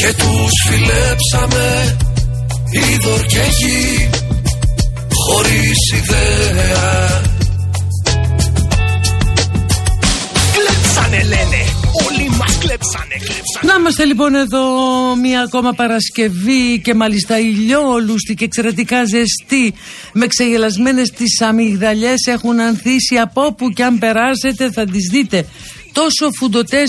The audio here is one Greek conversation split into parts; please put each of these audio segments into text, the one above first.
και τους φιλέψαμε είδωρ και γη χωρίς ιδέα. Κλέψανε λένε. Όλοι μας κλέψανε, κλέψανε. Να είμαστε λοιπόν εδώ μια ακόμα Παρασκευή και μάλιστα ηλιόλουστη και εξαιρετικά ζεστή με ξεγελασμένες τις αμυγδαλιές έχουν ανθίσει από όπου και αν περάσετε θα τις δείτε τόσο φουντοτέ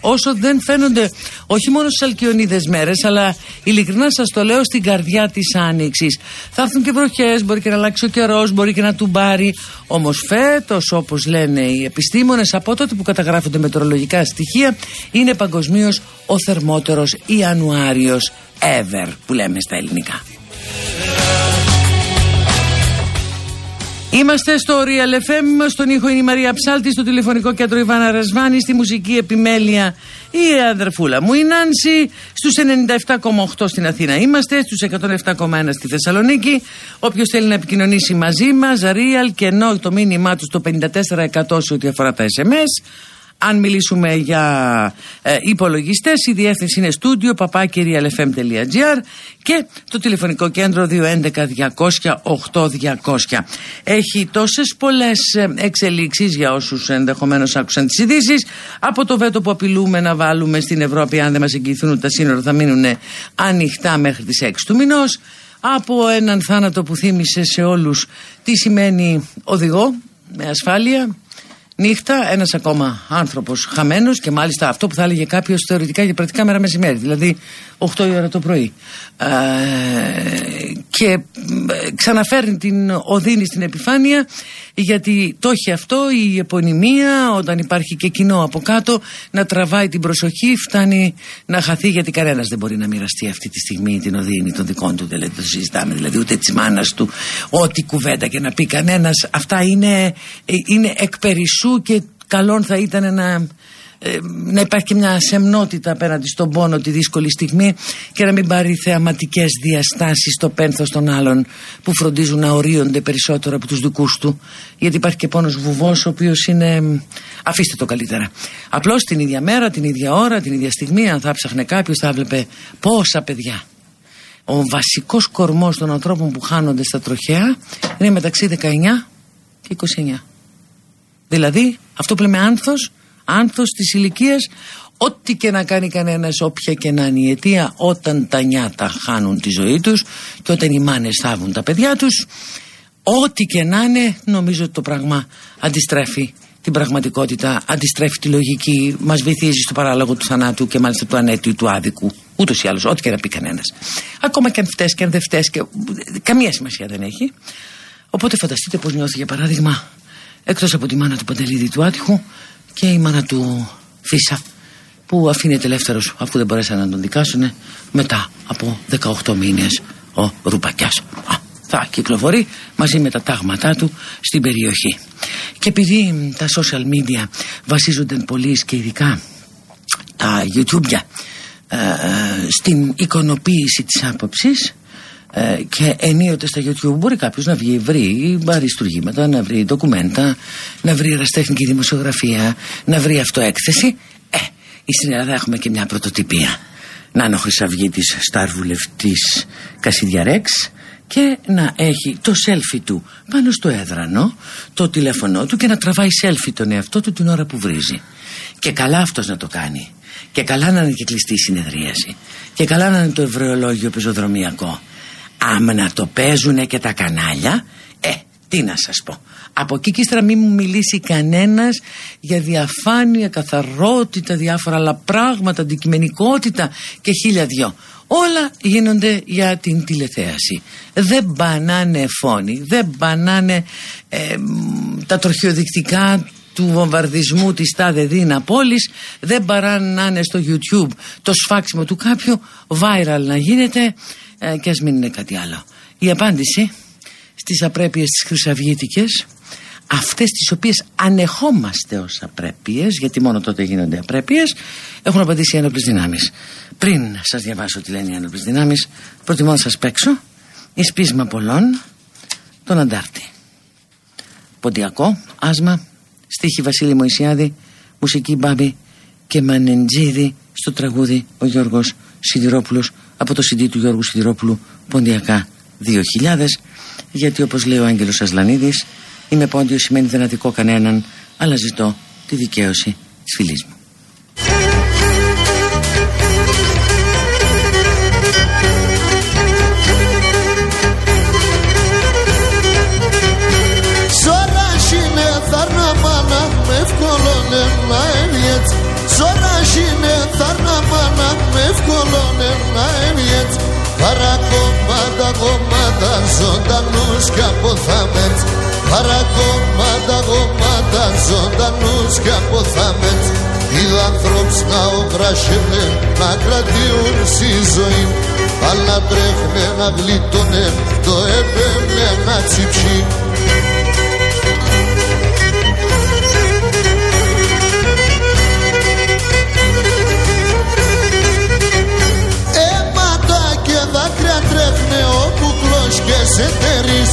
όσο δεν φαίνονται όχι μόνο στις αλκιονίδες μέρες, αλλά ειλικρινά σας το λέω στην καρδιά της άνοιξης. Θα έρθουν και βροχές, μπορεί και να αλλάξει ο καιρός, μπορεί και να τουμπάρει. Όμως φέτος, όπως λένε οι επιστήμονες, από τότε που καταγράφονται μετρολογικά στοιχεία, είναι παγκοσμίως ο θερμότερος Ιανουάριος ever, που λέμε στα ελληνικά. Είμαστε στο Real FM, στον ήχο είναι η Μαρία Ψάλτη, στο τηλεφωνικό κέντρο Ιβάνα Ρασβάνη, στη μουσική επιμέλεια η αδερφούλα μου η Νάνση, στους 97,8 στην Αθήνα είμαστε, στους 107,1 στη Θεσσαλονίκη. Όποιος θέλει να επικοινωνήσει μαζί μας, Real και ενώ το μήνυμά του στο 54% σε ό,τι αφορά τα SMS, αν μιλήσουμε για ε, υπολογιστές, η διεύθυνση είναι στούντιο παπάκυριαλεφm.gr και το τηλεφωνικό κέντρο 211-200-8200. Έχει τόσες πολλές ε, εξελίξεις για όσους ενδεχομένως άκουσαν τις ειδήσεις. Από το βέτο που απειλούμε να βάλουμε στην Ευρώπη, αν δεν μας εγγυηθούν τα σύνορα, θα μείνουν ανοιχτά μέχρι τις 6 του μηνός. Από έναν θάνατο που θύμισε σε όλους τι σημαίνει οδηγό με ασφάλεια νύχτα, ένας ακόμα άνθρωπος χαμένος και μάλιστα αυτό που θα έλεγε κάποιος θεωρητικά για πρακτικά μέρα μεσημέρι, δηλαδή 8 η ώρα το πρωί. Ε, και ε, ξαναφέρνει την οδύνη στην επιφάνεια γιατί το έχει αυτό η επωνυμία όταν υπάρχει και κοινό από κάτω να τραβάει την προσοχή φτάνει να χαθεί γιατί κανένας δεν μπορεί να μοιραστεί αυτή τη στιγμή την οδύνη των δικών του δηλαδή το συζητάμε δηλαδή ούτε της μάνας του ό,τι κουβέντα και να πει κανένας αυτά είναι, ε, είναι εκ και καλόν θα ήταν να ε, να υπάρχει και μια σεμνότητα απέναντι στον πόνο τη δύσκολη στιγμή και να μην πάρει θεαματικές διαστάσεις στο πένθος των άλλων που φροντίζουν να ορίονται περισσότερο από τους δικούς του. Γιατί υπάρχει και πόνος βουβός ο οποίος είναι αφήστε το καλύτερα. Απλώς την ίδια μέρα, την ίδια ώρα, την ίδια στιγμή αν θα ψάχνε κάποιος θα έβλεπε πόσα παιδιά. Ο βασικός κορμός των ανθρώπων που χάνονται στα τροχέα είναι μεταξύ 19 και 29 δηλαδή αυτό που λέμε άνθος άνθος της ηλικίας, ό,τι και να κάνει κανένας όποια και να είναι η αιτία όταν τα νιάτα χάνουν τη ζωή τους και όταν οι μάνες θάβουν τα παιδιά τους ό,τι και να είναι νομίζω ότι το πράγμα αντιστρέφει την πραγματικότητα, αντιστρέφει τη λογική, μας βυθίζει στο παράλογο του θανάτου και μάλιστα του ανέτειου του άδικου. Ούτως ή άλλως, ό,τι και να πει κανένας. Ακόμα και αν φταίει και αν δεν φταίει, και... καμία σημασία δεν έχει. Οπότε φανταστείτε πώς νιώθει για παράδειγμα, εκτός από τη μάνα του Παντελίδη του άτυχου, και η μάνα του Φίσα που αφήνεται ελεύθερος αφού δεν μπορέσαν να τον δικάσουν μετά από 18 μήνες ο Ρουπακιάς. Θα κυκλοφορεί μαζί με τα τάγματά του στην περιοχή. Και επειδή τα social media βασίζονται πολύ και ειδικά τα YouTube ε, στην εικονοποίηση της άποψης ε, και ενίοτε στα YouTube μπορεί κάποιος να βγει, βρει αριστουργήματα, να βρει ντοκουμέντα, να βρει εραστέχνικη δημοσιογραφία, να βρει αυτοέκθεση. Ε, στην Ελλάδα έχουμε και μια πρωτοτυπία. Να είναι ο Χρυσαυγήτης στάρ βουλευτής Κασιδιαρέξ και να έχει το selfie του πάνω στο έδρανο, το τηλέφωνό του και να τραβάει selfie τον εαυτό του την ώρα που βρίζει. Και καλά αυτός να το κάνει. Και καλά να είναι και κλειστή η συνεδρίαση. Και καλά να είναι το ευρωολόγιο πεζοδρομιακό άμα να το παίζουν και τα κανάλια ε τι να σας πω από εκεί και ύστερα μην μου μιλήσει κανένας για διαφάνεια, καθαρότητα, διάφορα άλλα πράγματα, αντικειμενικότητα και χίλια δυο. Όλα γίνονται για την τηλεθέαση. Δεν μπανάνε φόνοι, δεν μπανάνε ε, τα τροχιοδεικτικά του βομβαρδισμού της τάδε δίνα πόλης δεν παρά να είναι στο YouTube το σφάξιμο του κάποιου viral να γίνεται ε, και ας μην είναι κάτι άλλο. Η απάντηση στις απρέπειες της χρυσαυγήτικες αυτές τις οποίες ανεχόμαστε ως απρέπειες γιατί μόνο τότε γίνονται απρέπειες έχουν απαντήσει οι ένοπλες δυνάμεις πριν σας διαβάσω τι λένε οι ένοπλες δυνάμεις προτιμώ να σας παίξω εις πείσμα πολλών τον Αντάρτη Ποντιακό, Άσμα στίχη Βασίλη Μωυσιάδη μουσική Μπάμπη και Μανεντζίδη στο τραγούδι ο Γιώργος Σιδηρόπουλος από το CD του Γιώργου Σιδηρόπουλου Ποντιακά 2000 γιατί όπως λέει ο Άγγελος Ασλανίδης Είμαι πόντιος σημαίνει δεν αδικό κανέναν, αλλά ζητώ τη δικαίωση της φίλης μου. Παρακόμματα γομάτα ζωντανούς και αποθάμετς Παρακόμματα γομάτα ζωντανούς και αποθάμετς Φιλανθρώπους να ογράσχεται να κρατιούν στη ζωή. Αλλά τρέχουνε να γλίτωνε το έπαιρνε να τσιψεί και σε τερείς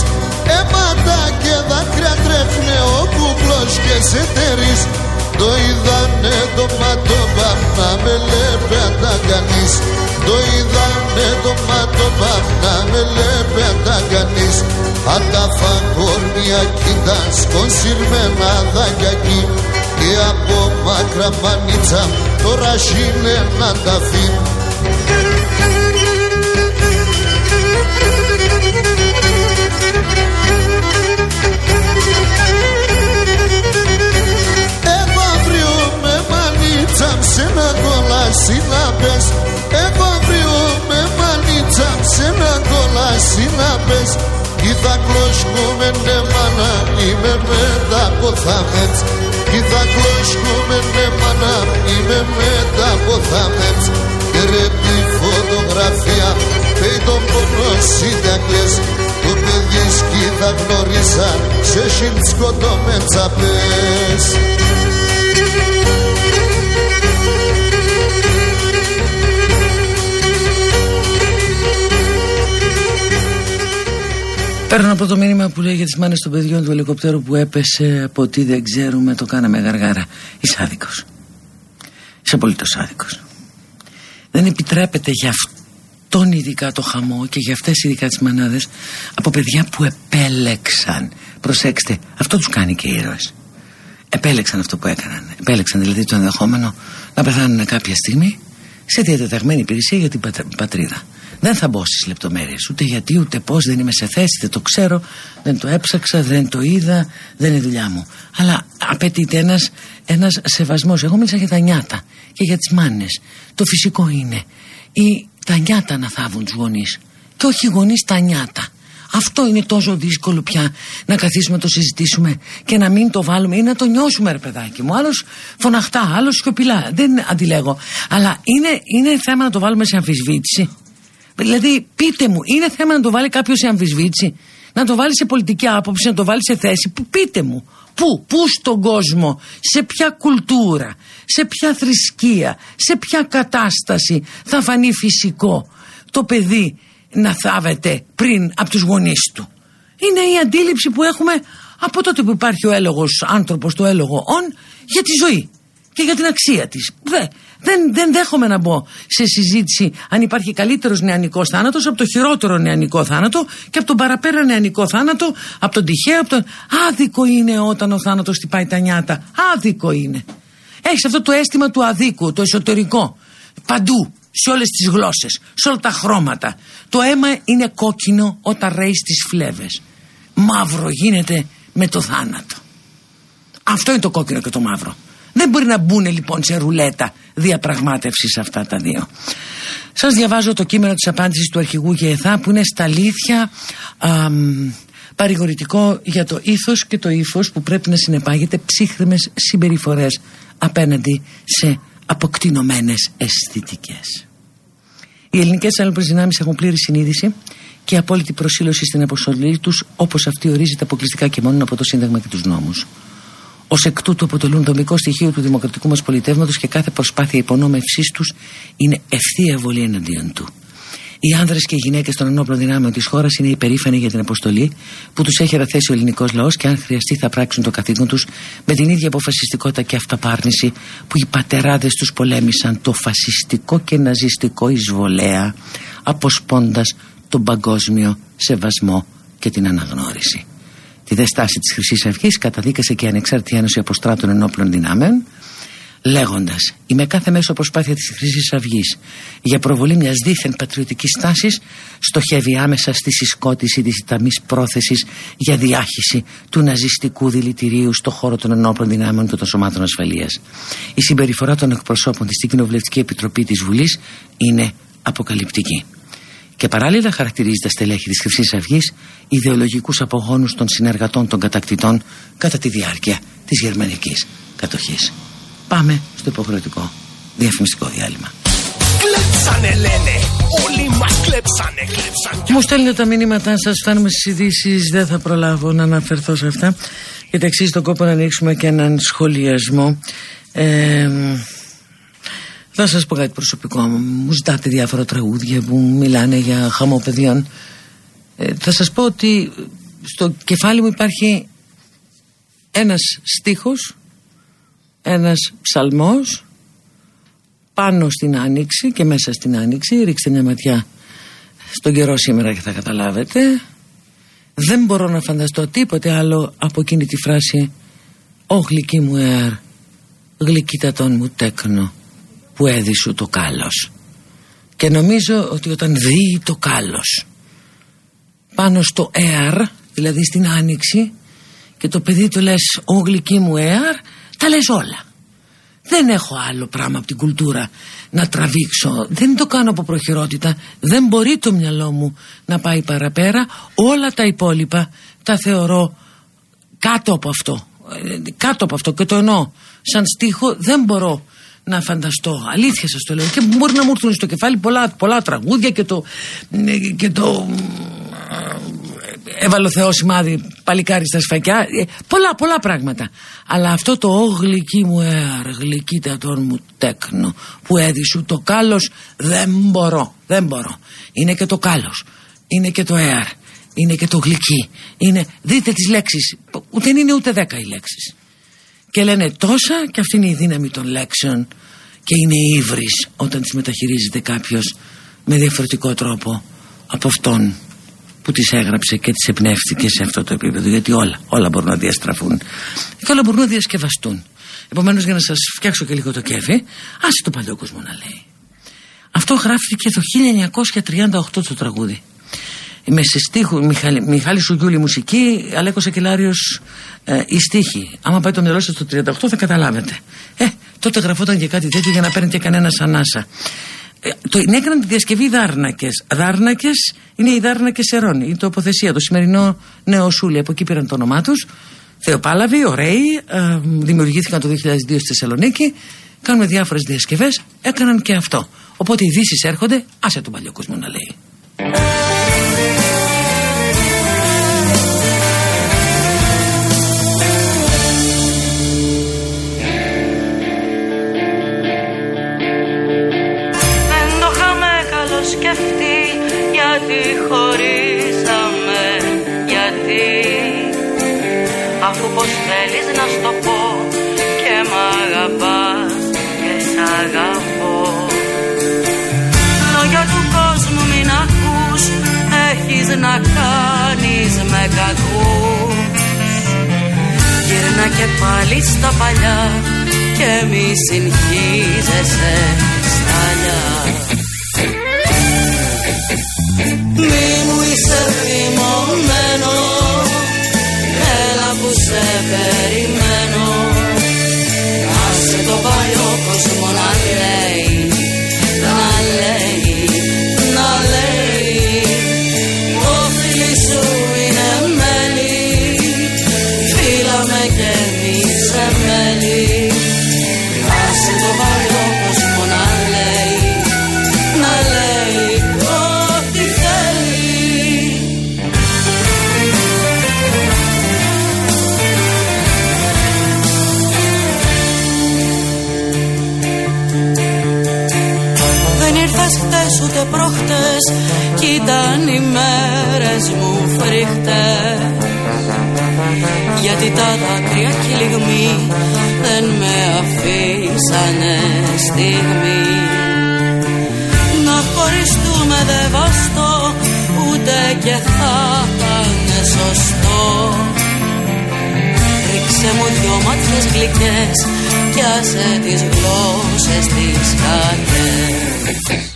Αίματα και δάκρυα τρέχουνε ο κουκλός και σε τερείς Το είδανε το μάτωπα να με λέπε κανείς Το είδανε το μάτωπα να με λέπε κανείς Αν τα φακόρνια κοίτα σκονσυρμένα δάκια εκεί. Και από μάκρα μανίτσα τώρα είναι να τα φύγει μήνυμα που λέει για τι μάνε των παιδιών του ελικοπτέρου που έπεσε από τι δεν ξέρουμε, το κάναμε γαργάρα. Είσαι άδικος. Είσαι απολύτως άδικος. Δεν επιτρέπεται για αυτόν ειδικά το χαμό και για αυτές ειδικά τις μανάδες από παιδιά που επέλεξαν. Προσέξτε, αυτό τους κάνει και οι ήρωες. Επέλεξαν αυτό που έκαναν. Επέλεξαν δηλαδή το ενδεχόμενο να πεθάνουν κάποια στιγμή σε διατεταγμένη υπηρεσία για την πατρίδα. Δεν θα μπω στις λεπτομέρειες. Ούτε γιατί, ούτε πώς, δεν είμαι σε θέση, δεν το ξέρω, δεν το έψαξα, δεν το είδα, δεν είναι δουλειά μου. Αλλά απαιτείται ένας ένας σεβασμός. Εγώ μίλησα για τα νιάτα και για τις μάνες. Το φυσικό είναι ή τα νιάτα να θάβουν τους γονείς. Και όχι οι γονείς τα νιάτα. Αυτό είναι τόσο δύσκολο πια να καθίσουμε να το συζητήσουμε και να μην το βάλουμε ή να το νιώσουμε, ρε παιδάκι μου. Άλλος φωναχτά, άλλος σιωπηλά. Δεν αντιλέγω. Αλλά είναι, είναι θέμα να το βάλουμε σε αμφισβήτηση. Δηλαδή, πείτε μου, είναι θέμα να το βάλει κάποιος σε αμφισβήτηση, να το βάλει σε πολιτική άποψη, να το βάλει σε θέση. Πείτε μου, πού, πού στον κόσμο, σε ποια κουλτούρα, σε ποια θρησκεία, σε ποια κατάσταση θα φανεί φυσικό το παιδί να θάβεται πριν από τους γονείς του. Είναι η αντίληψη που έχουμε από τότε που υπάρχει ο έλογος άνθρωπος, το έλογο «ον» για τη ζωή και για την αξία της. Δεν, δεν δέχομαι να μπω σε συζήτηση αν υπάρχει καλύτερος νεανικός θάνατος από το χειρότερο νεανικό θάνατο και από τον παραπέρα νεανικό θάνατο, από τον τυχαίο. Από τον... Άδικο είναι όταν ο θάνατος χτυπάει τα νιάτα. Άδικο είναι. Έχεις αυτό το αίσθημα του αδίκου, το εσωτερικό. Παντού, σε όλες τις γλώσσες, σε όλα τα χρώματα. Το αίμα είναι κόκκινο όταν ρέεις στι φλέβες. Μαύρο γίνεται με το θάνατο. Αυτό είναι το κόκκινο και το μαύρο. Δεν μπορεί να μπουν λοιπόν σε ρουλέτα διαπραγμάτευσης αυτά τα δύο. Σας διαβάζω το κείμενο της απάντησης του αρχηγού ΓΕΘΑ που είναι στα αλήθεια παρηγορητικό για το ήθος και το ύφος που πρέπει να συνεπάγεται ψύχρεμες συμπεριφορές απέναντι σε αποκτηνωμένες αισθητικές. Οι ελληνικές άλλες δυνάμεις έχουν πλήρη συνείδηση και απόλυτη προσήλωση στην αποστολή τους όπως αυτή ορίζεται αποκλειστικά και μόνο από το Σύνταγμα και τους νόμους. Ω εκ τούτου αποτελούν δομικό στοιχείο του δημοκρατικού μας πολιτεύματος και κάθε προσπάθεια υπονόμευσής τους είναι ευθεία βολή εναντίον του. Οι άνδρες και οι γυναίκες των ενόπλων δυνάμεων της χώρας είναι υπερήφανοι για την αποστολή που τους έχει εραθέσει ο ελληνικός λαός και αν χρειαστεί θα πράξουν το καθήκον τους με την ίδια αποφασιστικότητα και αυταπάρνηση που οι πατεράδες τους πολέμησαν το φασιστικό και ναζιστικό εισβολέα αποσπώντας τον παγκόσμιο σεβασμό και την αναγνώριση. Τη δεστάση της Χρυσής Αυγής καταδίκασε και η Ανεξάρτητη Ένωση Αποστράτων Ενόπλων Δυνάμεων λέγοντας η με κάθε μέσο προσπάθεια της Χρυσής Αυγής για προβολή μιας δίθεν πατριωτικής τάση στοχεύει άμεσα στη συσκότηση της ιταμή πρόθεσης για διάχυση του ναζιστικού δηλητηρίου στο χώρο των ενόπλων δυνάμεων και των σωμάτων ασφαλείας. Η συμπεριφορά των εκπροσώπων της στην Κοινοβουλευτική Επιτροπής της Βουλής είναι αποκαλυπτική και παράλληλα χαρακτηρίζει τα στελέχη της Χρυσής Αυγής ιδεολογικούς απογόνους των συνεργατών των κατακτητών κατά τη διάρκεια της γερμανικής κατοχής. Πάμε στο υποχρεωτικό διαφημιστικό διάλειμμα. Κλέψανε λένε, όλοι μας κλέψανε, κλέψανε. Μου στέλνετε τα μηνύματά σας, φτάνουμε στις ειδήσεις, δεν θα προλάβω να αναφερθώ σε αυτά. Γιατί αξίζει τον κόπο να ανοίξουμε και έναν σχολιασμό. Ε, θα σας πω κάτι προσωπικό μου. Μου ζητάτε διάφορα τραγούδια που μιλάνε για χαμό παιδιών. Ε, θα σας πω ότι στο κεφάλι μου υπάρχει ένας στίχος, ένας ψαλμός πάνω στην Άνοιξη και μέσα στην Άνοιξη. Ρίξτε μια ματιά στον καιρό σήμερα και θα καταλάβετε. Δεν μπορώ να φανταστώ τίποτε άλλο από εκείνη τη φράση «Ω γλυκή μου εαρ, γλυκύτατον μου τέκνο» που έδισου το κάλος. Και νομίζω ότι όταν δει το κάλος πάνω στο ΕΑΡ δηλαδή στην άνοιξη και το παιδί του λες ο γλυκή μου ΕΑΡ τα λες όλα. Δεν έχω άλλο πράγμα από την κουλτούρα να τραβήξω. Δεν το κάνω από προχειρότητα. Δεν μπορεί το μυαλό μου να πάει παραπέρα. Όλα τα υπόλοιπα τα θεωρώ κάτω από αυτό. Ε, κάτω από αυτό. Και το εννοώ σαν στίχο δεν μπορώ να φανταστώ. Αλήθεια σας το λέω. Και μπορεί να μου έρθουν στο κεφάλι πολλά, πολλά τραγούδια και το. Και το Έβαλε ο Θεός σημάδι παλικάρι στα σφακιά. Ε, πολλά, πολλά πράγματα. Αλλά αυτό το όγλυκι μου εαρ, γλυκίτα τον μου τέκνο που έδισου το κάλος δεν μπορώ. Δεν μπορώ. Είναι και το κάλος. Είναι και το εαρ. Είναι και το γλυκί. Είναι, δείτε τις λέξεις. Ούτε είναι ούτε δέκα οι λέξεις και λένε τόσα και αυτή είναι η δύναμη των λέξεων και είναι ύβρις όταν τις μεταχειρίζεται κάποιος με διαφορετικό τρόπο από αυτόν που τις έγραψε και τις εμπνεύστηκε σε αυτό το επίπεδο γιατί όλα, όλα μπορούν να διαστραφούν και όλα μπορούν να διασκευαστούν. Επομένως για να σας φτιάξω και λίγο το κέφι άσε το παλιό κόσμο να λέει αυτό γράφτηκε το 1938 το τραγούδι με σε στίχου Μιχάλη, Μιχάλη Σουγιούλη μουσική, Αλέκος Ακελάριος ε, η στίχη. Άμα πάει το μυαλό σας το 38 θα καταλάβετε. Ε, τότε γραφόταν και κάτι τέτοιο για να παίρνει και κανένα ανάσα. Ε, το, έκαναν τη διασκευή Δάρνακες. Δάρνακες είναι οι Δάρνακες Σερών, η τοποθεσία, το σημερινό Νέο Σούλη. Από εκεί πήραν το όνομά τους. Θεοπάλαβοι, ωραίοι, ε, δημιουργήθηκαν το 2002 στη Θεσσαλονίκη. Κάνουμε διάφορες διασκευές, έκαναν και αυτό. Οπότε οι ειδήσεις έρχονται, άσε τον παλιό κόσμο να λέει. Αφού πως θέλεις να στο πω και μ' αγαπάς και σ' αγαπώ. Λόγια του κόσμου μην ακούς έχεις να κάνεις με κακούς. Γύρνα και πάλι στα παλιά και μη συγχύζεσαι σταλιά μη μου είσαι σε περιμένω. Άσε το παλιό κόσμο να λέει Να Γιατί τα δάκρυα και η λιγμή Δεν με αφήσανε στιγμή. Να χωριστούμε δεν βαστώ Ούτε και θα ήταν σωστό. Ρίξε μου δυο μάτιες γλυκές Κι άσε τις γλώσσες τις κακές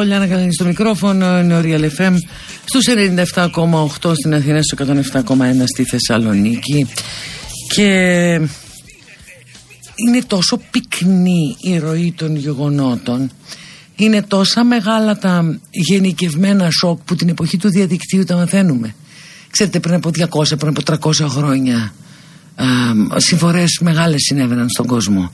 εδώ, Λιάννα Καλίνη στο μικρόφωνο, είναι ο Real FM στους 97,8 στην Αθήνα, στο 107,1 στη Θεσσαλονίκη. Και είναι τόσο πυκνή η ροή των γεγονότων. Είναι τόσα μεγάλα τα γενικευμένα σοκ που την εποχή του διαδικτύου τα μαθαίνουμε. Ξέρετε πριν από 200, πριν από 300 χρόνια α, συμφορές μεγάλες συνέβαιναν στον κόσμο.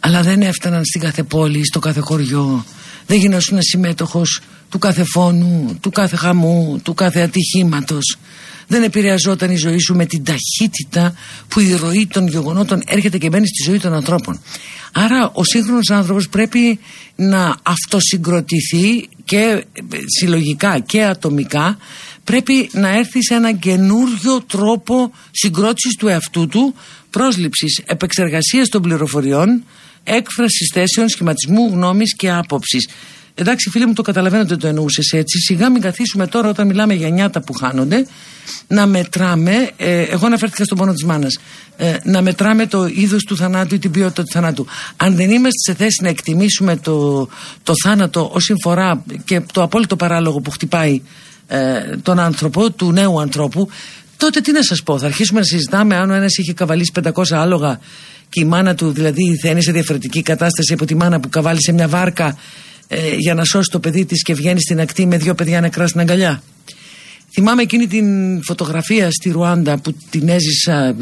Αλλά δεν έφταναν στην κάθε πόλη, στο κάθε χωριό δεν γινόσουν συμμέτοχος του κάθε φόνου, του κάθε χαμού, του κάθε ατυχήματος δεν επηρεαζόταν η ζωή σου με την ταχύτητα που η ροή των γεγονότων έρχεται και μπαίνει στη ζωή των ανθρώπων. Άρα ο σύγχρονος άνθρωπος πρέπει να αυτοσυγκροτηθεί και ε, συλλογικά και ατομικά πρέπει να έρθει σε έναν καινούριο τρόπο συγκρότησης του εαυτού του, πρόσληψης, επεξεργασίας των πληροφοριών, έκφρασης θέσεων, σχηματισμού γνώμης και άποψης. Εντάξει, φίλοι μου, το καταλαβαίνω ότι το εννοούσες έτσι. Σιγά μην καθίσουμε τώρα όταν μιλάμε για νιάτα που χάνονται να μετράμε. Ε, εγώ αναφέρθηκα στον πόνο της μάνας. Ε, να μετράμε το είδος του θανάτου ή την ποιότητα του θανάτου. Αν δεν είμαστε σε θέση να εκτιμήσουμε το, το θάνατο ως συμφορά και το απόλυτο παράλογο που χτυπάει ε, τον άνθρωπο, του νέου ανθρώπου, τότε τι να σας πω. Θα αρχίσουμε να συζητάμε αν ο ένας είχε καβαλήσει 500 άλογα και η μάνα του δηλαδή θα είναι σε διαφορετική κατάσταση από τη μάνα που καβάλισε μια βάρκα ε, για να σώσει το παιδί της και βγαίνει στην ακτή με δύο παιδιά νεκρά στην αγκαλιά. Θυμάμαι εκείνη την φωτογραφία στη Ρουάντα που την έζησα. ε,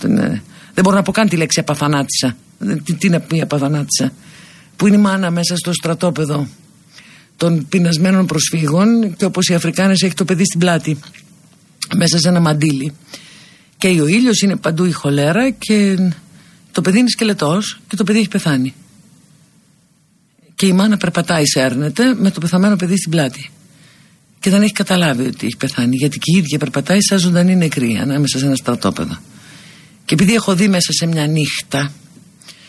την, ε, δεν μπορώ να πω καν τη λέξη απαθανάτησα. Ε, Τι, τι να πει απαθανάτησα. Που είναι η μάνα μέσα στο στρατόπεδο των πεινασμένων προσφύγων και όπως οι Αφρικάνες έχει το παιδί στην πλάτη μέσα σε ένα μαντίλι. Και ο ήλιος είναι παντού η χολέρα και το παιδί είναι σκελετός και το παιδί έχει πεθάνει και η μάνα περπατάει, σέρνεται με το πεθαμένο παιδί στην πλάτη. Και δεν έχει καταλάβει ότι έχει πεθάνει, γιατί και η ίδια περπατάει σαν ζωντανή νεκρή ανάμεσα σε ένα στρατόπεδο. Και επειδή έχω δει μέσα σε μια νύχτα,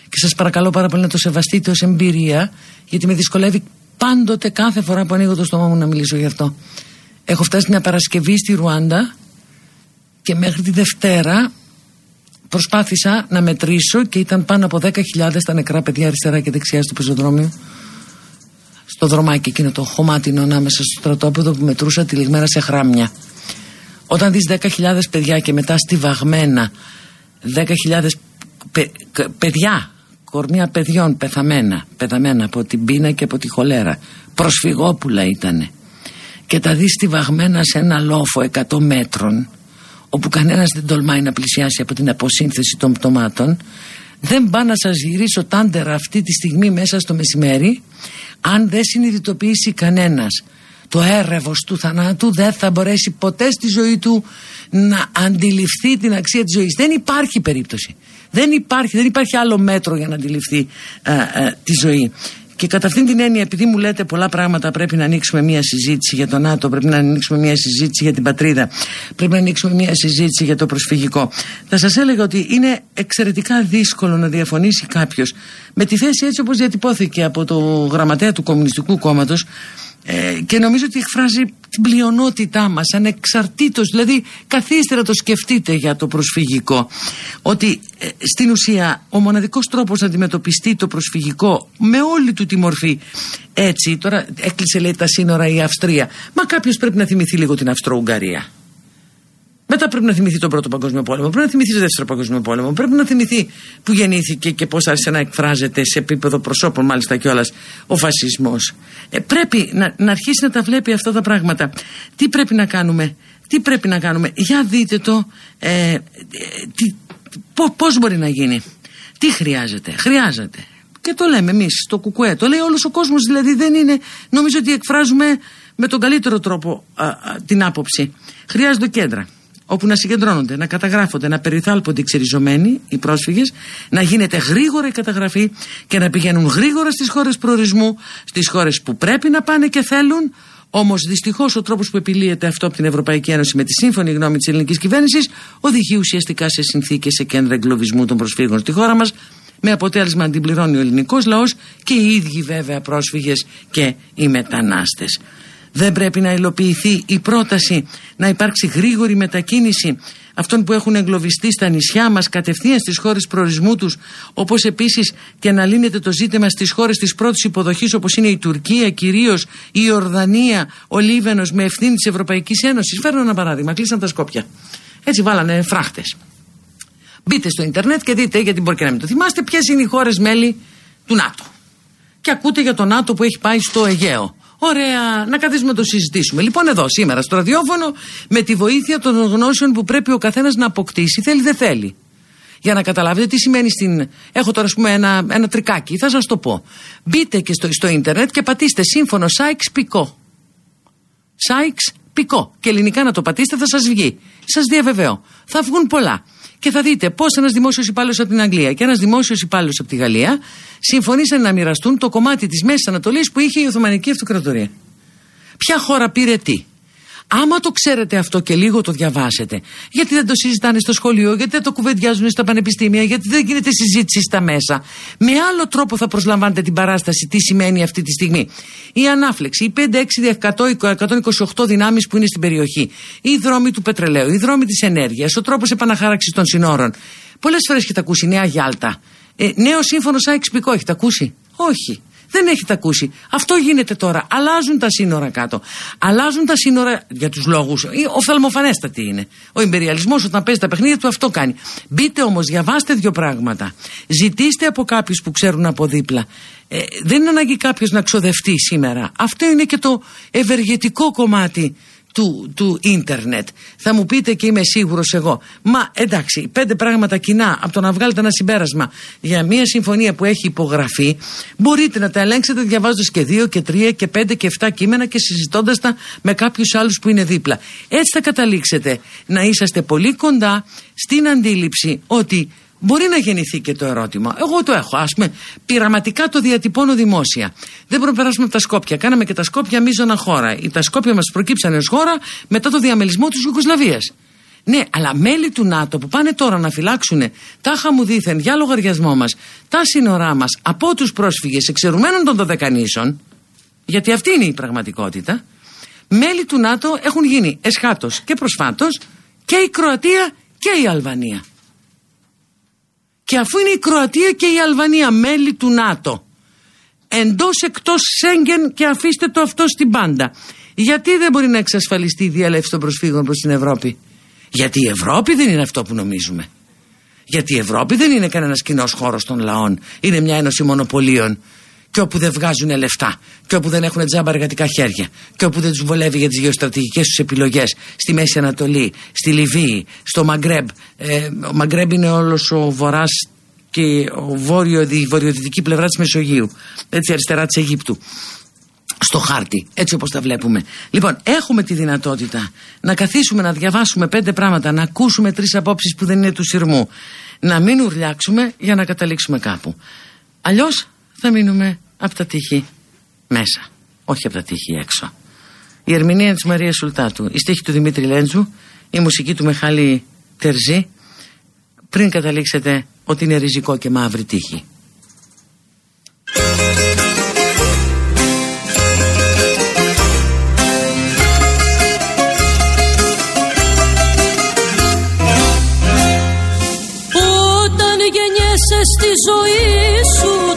και σας παρακαλώ πάρα πολύ να το σεβαστείτε ως εμπειρία, γιατί με δυσκολεύει πάντοτε κάθε φορά που ανοίγω το στόμα μου να μιλήσω γι' αυτό. Έχω φτάσει μια Παρασκευή στη Ρουάντα και μέχρι τη Δευτέρα προσπάθησα να μετρήσω και ήταν πάνω από 10.000 τα νεκρά παιδιά αριστερά και δεξιά στο πεζοδρόμιο. Στο δρομάκι εκείνο το χωμάτινο ανάμεσα στο στρατόπεδο που μετρούσα τυλιγμένα σε χράμια. Όταν δεις 10.000 παιδιά και μετά στιβαγμένα 10.000 παι- κα- παιδιά, κορμιά παιδιών πεθαμένα, πεθαμένα από την πείνα και από τη χολέρα, προσφυγόπουλα ήτανε. Και τα δεις στιβαγμένα σε ένα λόφο 100 μέτρων όπου κανένας δεν τολμάει να πλησιάσει από την αποσύνθεση των πτωμάτων δεν πάω να σας γυρίσω τάντερα αυτή τη στιγμή μέσα στο μεσημέρι αν δεν συνειδητοποιήσει κανένας το έρευος του θανάτου δεν θα μπορέσει ποτέ στη ζωή του να αντιληφθεί την αξία της ζωής. Δεν υπάρχει περίπτωση. Δεν υπάρχει, δεν υπάρχει άλλο μέτρο για να αντιληφθεί α, α, τη ζωή. Και κατά αυτήν την έννοια, επειδή μου λέτε πολλά πράγματα, πρέπει να ανοίξουμε μια συζήτηση για τον ΝΑΤΟ, πρέπει να ανοίξουμε μια συζήτηση για την πατρίδα, πρέπει να ανοίξουμε μια συζήτηση για το προσφυγικό. Θα σας έλεγα ότι είναι εξαιρετικά δύσκολο να διαφωνήσει κάποιος με τη θέση έτσι όπως διατυπώθηκε από το γραμματέα του Κομμουνιστικού Κόμματος Ε, και νομίζω ότι εκφράζει την πλειονότητά μας ανεξαρτήτως. Δηλαδή καθίστε να το σκεφτείτε για το προσφυγικό ότι ε, στην ουσία ο μοναδικός τρόπος να αντιμετωπιστεί το προσφυγικό με όλη του τη μορφή έτσι τώρα έκλεισε λέει τα σύνορα η Αυστρία. Μα κάποιος πρέπει να θυμηθεί λίγο την Αυστρο-Ουγγαρία μετά πρέπει να θυμηθεί τον Πρώτο Παγκόσμιο Πόλεμο, πρέπει να θυμηθεί τον Δεύτερο Παγκόσμιο Πόλεμο, πρέπει να θυμηθεί που γεννήθηκε και πώς άρχισε να εκφράζεται σε επίπεδο προσώπων, μάλιστα κιόλας, ο φασισμός. Ε, πρέπει να, να αρχίσει να τα βλέπει αυτά τα πράγματα. Τι πρέπει να κάνουμε, τι πρέπει να κάνουμε; Για δείτε το, ε, ε πώς μπορεί να γίνει. Τι χρειάζεται; Χρειάζεται. Και το λέμε εμείς στο Κουκουέ. Το λέει όλος ο κόσμος. Δηλαδή δεν είναι. Νομίζω ότι εκφράζουμε με τον καλύτερο τρόπο την άποψη. Χρειάζονται κέντρα όπου να συγκεντρώνονται, να καταγράφονται, να περιθάλπονται οι ξεριζωμένοι, οι πρόσφυγες, να γίνεται γρήγορα η καταγραφή και να πηγαίνουν γρήγορα στις χώρες προορισμού, στις χώρες που πρέπει να πάνε και θέλουν. Όμως δυστυχώς ο τρόπος που επιλύεται αυτό από την Ευρωπαϊκή Ένωση με τη σύμφωνη γνώμη της ελληνικής κυβέρνησης οδηγεί ουσιαστικά σε συνθήκες σε κέντρα εγκλωβισμού των προσφύγων στη χώρα μας, με αποτέλεσμα να την πληρώνει ο ελληνικός λαός και οι ίδιοι βέβαια πρόσφυγες και οι μετανάστες. Δεν πρέπει να υλοποιηθεί η πρόταση να υπάρξει γρήγορη μετακίνηση αυτών που έχουν εγκλωβιστεί στα νησιά μας κατευθείαν στις χώρες προορισμού τους όπως επίσης και να λύνεται το ζήτημα στις χώρες της πρώτης υποδοχής όπως είναι η Τουρκία κυρίως η Ορδανία, ο Λίβενος με ευθύνη της Ευρωπαϊκής Ένωσης. Φέρνω ένα παράδειγμα, κλείσαν τα Σκόπια. Έτσι βάλανε φράχτες. Μπείτε στο ίντερνετ και δείτε γιατί μπορεί και να μην το θυμάστε ποιες είναι οι χώρες μέλη του ΝΑΤΟ. Και ακούτε για το ΝΑΤΟ που έχει πάει στο Αιγαίο Ωραία, να καθίσουμε να το συζητήσουμε. Λοιπόν, εδώ σήμερα στο ραδιόφωνο, με τη βοήθεια των γνώσεων που πρέπει ο καθένας να αποκτήσει, θέλει δεν θέλει. Για να καταλάβετε τι σημαίνει στην. Έχω τώρα, ας πούμε, ένα, ένα τρικάκι, θα σας το πω. Μπείτε και στο, στο ίντερνετ και πατήστε σύμφωνο Σάιξ Πικό. Σάιξ Πικό. Και ελληνικά να το πατήσετε θα σας βγει. Σας διαβεβαιώ. Θα βγουν πολλά και θα δείτε πώς ένας δημόσιος υπάλληλος από την Αγγλία και ένας δημόσιος υπάλληλος από τη Γαλλία συμφωνήσαν να μοιραστούν το κομμάτι της Μέσης Ανατολής που είχε η Οθωμανική Αυτοκρατορία. Ποια χώρα πήρε τι; Άμα το ξέρετε αυτό και λίγο το διαβάσετε, γιατί δεν το συζητάνε στο σχολείο, γιατί δεν το κουβεντιάζουν στα πανεπιστήμια, γιατί δεν γίνεται συζήτηση στα μέσα, με άλλο τρόπο θα προσλαμβάνετε την παράσταση τι σημαίνει αυτή τη στιγμή. Η ανάφλεξη, οι 5, 6, 128 δυνάμεις που είναι στην περιοχή, οι δρόμοι του πετρελαίου, οι δρόμοι της ενέργειας, ο τρόπος επαναχάραξη των συνόρων. Πολλές φορές έχετε ακούσει Νέα Γιάλτα. Ε, νέο σύμφωνο Σάιξ Πικό, έχετε ακούσει; Όχι. Δεν έχετε ακούσει. Αυτό γίνεται τώρα. Αλλάζουν τα σύνορα κάτω. Αλλάζουν τα σύνορα για τους λόγους. Οφθαλμοφανέστατη είναι. Ο υπεριαλισμό όταν παίζει τα παιχνίδια του αυτό κάνει. Μπείτε όμως, διαβάστε δύο πράγματα. Ζητήστε από κάποιους που ξέρουν από δίπλα. Ε, δεν είναι ανάγκη κάποιος να ξοδευτεί σήμερα. Αυτό είναι και το ευεργετικό κομμάτι του, του ίντερνετ. Θα μου πείτε και είμαι σίγουρος εγώ. Μα εντάξει, πέντε πράγματα κοινά από το να βγάλετε ένα συμπέρασμα για μια συμφωνία που έχει υπογραφεί, μπορείτε να τα ελέγξετε διαβάζοντας και δύο και τρία και πέντε και εφτά κείμενα και συζητώντας τα με κάποιους άλλους που είναι δίπλα. Έτσι θα καταλήξετε να είσαστε πολύ κοντά στην αντίληψη ότι Μπορεί να γεννηθεί και το ερώτημα. Εγώ το έχω. Α πούμε, πειραματικά το διατυπώνω δημόσια. Δεν μπορούμε να περάσουμε από τα Σκόπια. Κάναμε και τα Σκόπια μείζωνα χώρα. Τα Σκόπια μας προκύψαν ως χώρα μετά το διαμελισμό της Ιουγκοσλαβίας. Ναι, αλλά μέλη του ΝΑΤΟ που πάνε τώρα να φυλάξουν τα χαμουδίθεν για λογαριασμό μας, τα σύνορά μας από τους πρόσφυγες εξαιρουμένων των δωδεκανήσων, γιατί αυτή είναι η πραγματικότητα, μέλη του ΝΑΤΟ έχουν γίνει εσχάτως και προσφάτως και η Κροατία και η Αλβανία. Και αφού είναι η Κροατία και η Αλβανία μέλη του ΝΑΤΟ, εντός εκτός Σέγγεν και αφήστε το αυτό στην πάντα. Γιατί δεν μπορεί να εξασφαλιστεί η διέλευση των προσφύγων προς την Ευρώπη; Γιατί η Ευρώπη δεν είναι αυτό που νομίζουμε. Γιατί η Ευρώπη δεν είναι κανένας κοινός χώρος των λαών. Είναι μια ένωση μονοπωλίων. Και όπου δεν βγάζουν λεφτά, και όπου δεν έχουν τζάμπα εργατικά χέρια, και όπου δεν τους βολεύει για τις γεωστρατηγικές τους επιλογές στη Μέση Ανατολή, στη Λιβύη, στο Μαγκρέμπ. Ε, ο Μαγκρέμπ είναι όλος ο βορράς και ο βόρειο, η βορειοδυτική πλευρά της Μεσογείου. Έτσι, αριστερά της Αιγύπτου στο χάρτη, έτσι όπως τα βλέπουμε. Λοιπόν, έχουμε τη δυνατότητα να καθίσουμε να διαβάσουμε πέντε πράγματα, να ακούσουμε τρεις απόψεις που δεν είναι του σειρμού, να μην ουρλιάξουμε για να καταλήξουμε κάπου. Αλλιώς θα μείνουμε από τα τείχη μέσα, όχι από τα τείχη έξω. Η ερμηνεία της Μαρίας Σουλτάτου, η στίχη του Δημήτρη Λέντζου, η μουσική του Μεχάλη Τερζή, πριν καταλήξετε ότι είναι ριζικό και μαύρη τύχη. Όταν γεννιέσαι στη ζωή σου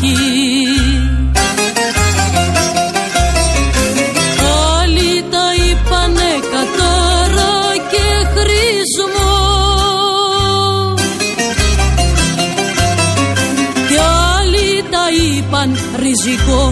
τύχη Άλλοι τα είπανε κατάρα και χρήσμο Κι άλλοι τα είπαν ριζικό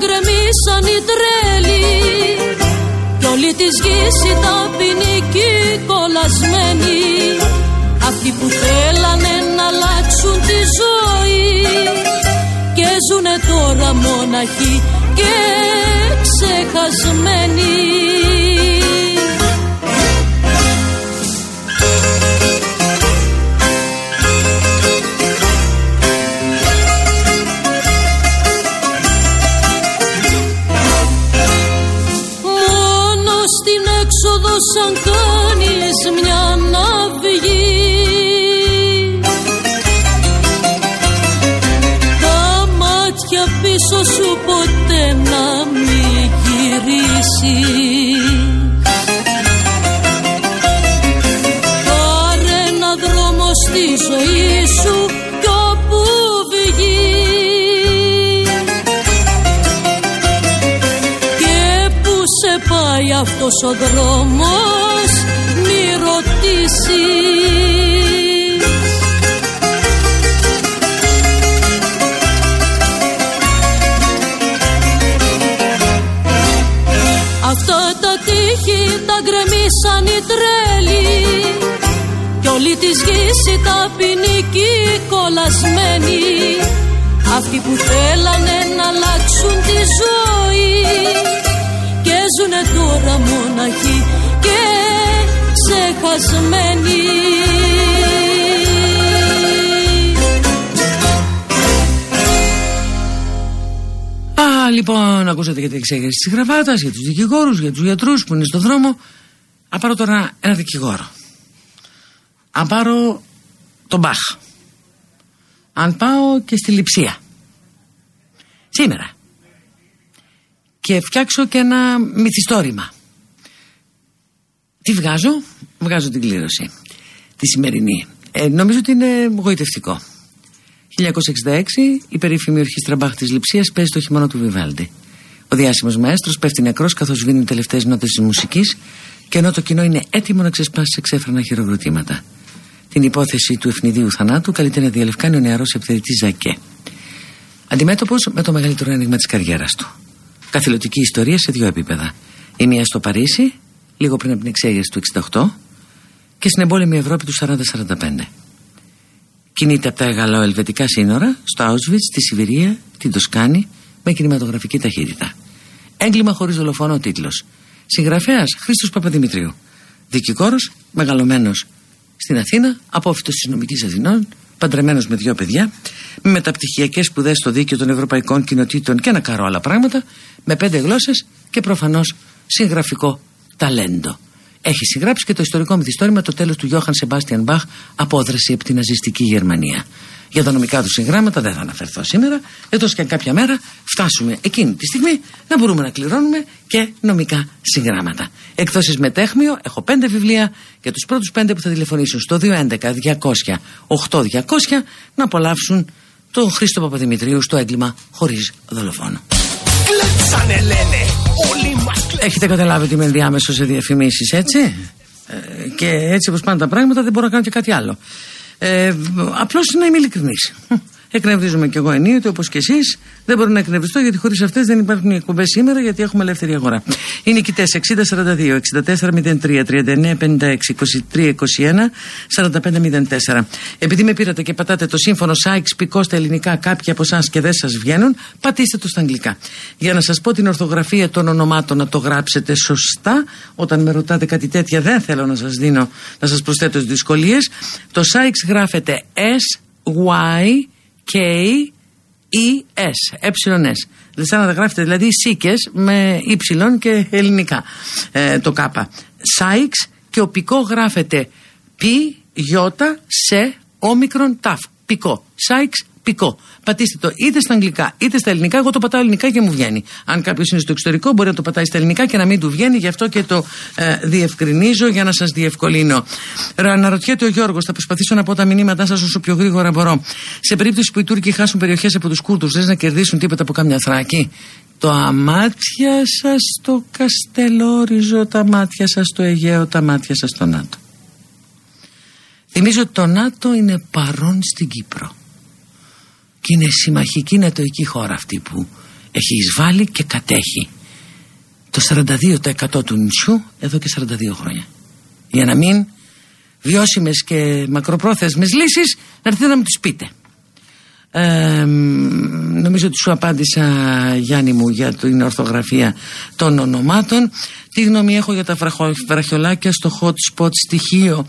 γκρεμίσαν οι τρέλοι. Κι όλη της γης οι ταπεινικοί κολλασμένοι Αυτοί που θέλανε να αλλάξουν τη ζωή. Και ζουνε τώρα μοναχοί και ξεχασμένοι εξέγερση της γραβάτας, για τους δικηγόρους, για τους γιατρούς που είναι στον δρόμο. Α πάρω τώρα ένα δικηγόρο. Αν πάρω τον Μπαχ. Αν πάω και στη λειψία. Σήμερα. Και φτιάξω και ένα μυθιστόρημα. Τι βγάζω, βγάζω την κλήρωση. Τη σημερινή. Ε, νομίζω ότι είναι γοητευτικό. 1966, η περίφημη ορχήστρα Μπαχ της Λειψία παίζει το χειμώνα του Βιβάλντι. Ο διάσημος μαέστρος πέφτει νεκρός καθώς σβήνουν οι τελευταίες νότες της μουσικής και ενώ το κοινό είναι έτοιμο να ξεσπάσει σε ξέφρανα χειροκροτήματα. Την υπόθεση του ευνηδίου θανάτου καλείται να διαλευκάνει ο νεαρός ευθερητή Ζακέ. Αντιμέτωπος με το μεγαλύτερο άνοιγμα της καριέρας του. Καθηλωτική ιστορία σε δύο επίπεδα. Η μία στο Παρίσι, λίγο πριν από την εξέγερση του 68, και στην εμπόλεμη Ευρώπη του 40-45. Κινείται από τα γαλλοελβετικά σύνορα, στο Auschwitz, τη Σιβηρία, την Τοσκάνη, με κινηματογραφική ταχύτητα. Έγκλημα χωρίς δολοφόνο τίτλος. Συγγραφέας Χρήστος Παπαδημητρίου. Δικηγόρος, μεγαλωμένος στην Αθήνα, απόφυτο της νομικής Αθηνών, παντρεμένος με δύο παιδιά, με μεταπτυχιακές σπουδές στο δίκαιο των Ευρωπαϊκών Κοινοτήτων και ένα καρό άλλα πράγματα, με πέντε γλώσσες και προφανώς συγγραφικό ταλέντο. Έχει συγγράψει και το ιστορικό μυθιστόρημα Το τέλος του Γιώχαν Σεμπάστιαν Μπαχ, Απόδραση από την ναζιστική Γερμανία. Για τα νομικά του συγγράμματα δεν θα αναφερθώ σήμερα, εκτό και αν κάποια μέρα φτάσουμε εκείνη τη στιγμή να μπορούμε να κληρώνουμε και νομικά συγγράμματα. Εκδόσεις με τέχμιο, έχω πέντε βιβλία για τους πρώτους πέντε που θα τηλεφωνήσουν στο 211 200 8200 να απολαύσουν τον Χρήστο Παπαδημητρίου στο έγκλημα χωρίς δολοφόνο. Κλέψανε λένε, όλοι μας κλέψανε. Έχετε καταλάβει ότι είμαι ενδιάμεσος σε διαφημίσεις, έτσι; Ε, και έτσι όπως πάνε τα πράγματα δεν μπορώ να κάνω και κάτι άλλο. Ε, Απλώς να είμαι ειλικρινής. Εκνευρίζομαι κι εγώ ενίοτε όπως και εσείς. Δεν μπορώ να εκνευριστώ γιατί χωρίς αυτές δεν υπάρχουν οι εκπομπές σήμερα γιατί έχουμε ελεύθερη αγορά. Οι νικητέ 60-42, 64-03, 39-56, 23-21, 45-04. Επειδή με πήρατε και πατάτε το σύμφωνο Σάιξ Πικό στα ελληνικά κάποιοι από εσάς και δεν σας βγαίνουν, πατήστε το στα αγγλικά. Για να σας πω την ορθογραφία των ονομάτων να το γράψετε σωστά. Όταν με ρωτάτε κάτι τέτοια δεν θέλω να σας δίνω, να σας προσθέτω δυσκολίες. Το Σάιξ γράφεται S-Y. K E-S, ε-S. Δεν σαν να τα γράφετε δηλαδή σίκες με Y και ελληνικά ε, το κάπα. Σάιξ και ο πικό γράφεται π, Ι, σε, όμικρον, ταφ. Πικό. Σάιξ πικό. Πατήστε το είτε στα αγγλικά είτε στα ελληνικά. Εγώ το πατάω ελληνικά και μου βγαίνει. Αν κάποιος είναι στο εξωτερικό, μπορεί να το πατάει στα ελληνικά και να μην του βγαίνει. Γι' αυτό και το ε, διευκρινίζω για να σας διευκολύνω. Αναρωτιέται ο Γιώργος, θα προσπαθήσω να πω τα μηνύματά σας όσο πιο γρήγορα μπορώ. Σε περίπτωση που οι Τούρκοι χάσουν περιοχές από τους Κούρδους, δεν να κερδίσουν τίποτα από κάμια θράκη; Το αμάτια σας στο Καστελόριζο, τα μάτια σας στο Αιγαίο, τα μάτια σας στο ΝΑΤΟ. Θυμίζω ότι το ΝΑΤΟ είναι παρόν στην Κύπρο και είναι συμμαχική νατοική χώρα αυτή που έχει εισβάλει και κατέχει. Το 42% του νησιού εδώ και 42 χρόνια. Για να μην βιώσιμες και μακροπρόθεσμες λύσεις να έρθετε να μου τις πείτε. Ε, νομίζω ότι σου απάντησα Γιάννη μου για την ορθογραφία των ονομάτων. Τι γνώμη έχω για τα βραχιολάκια στο hot spot στοιχείο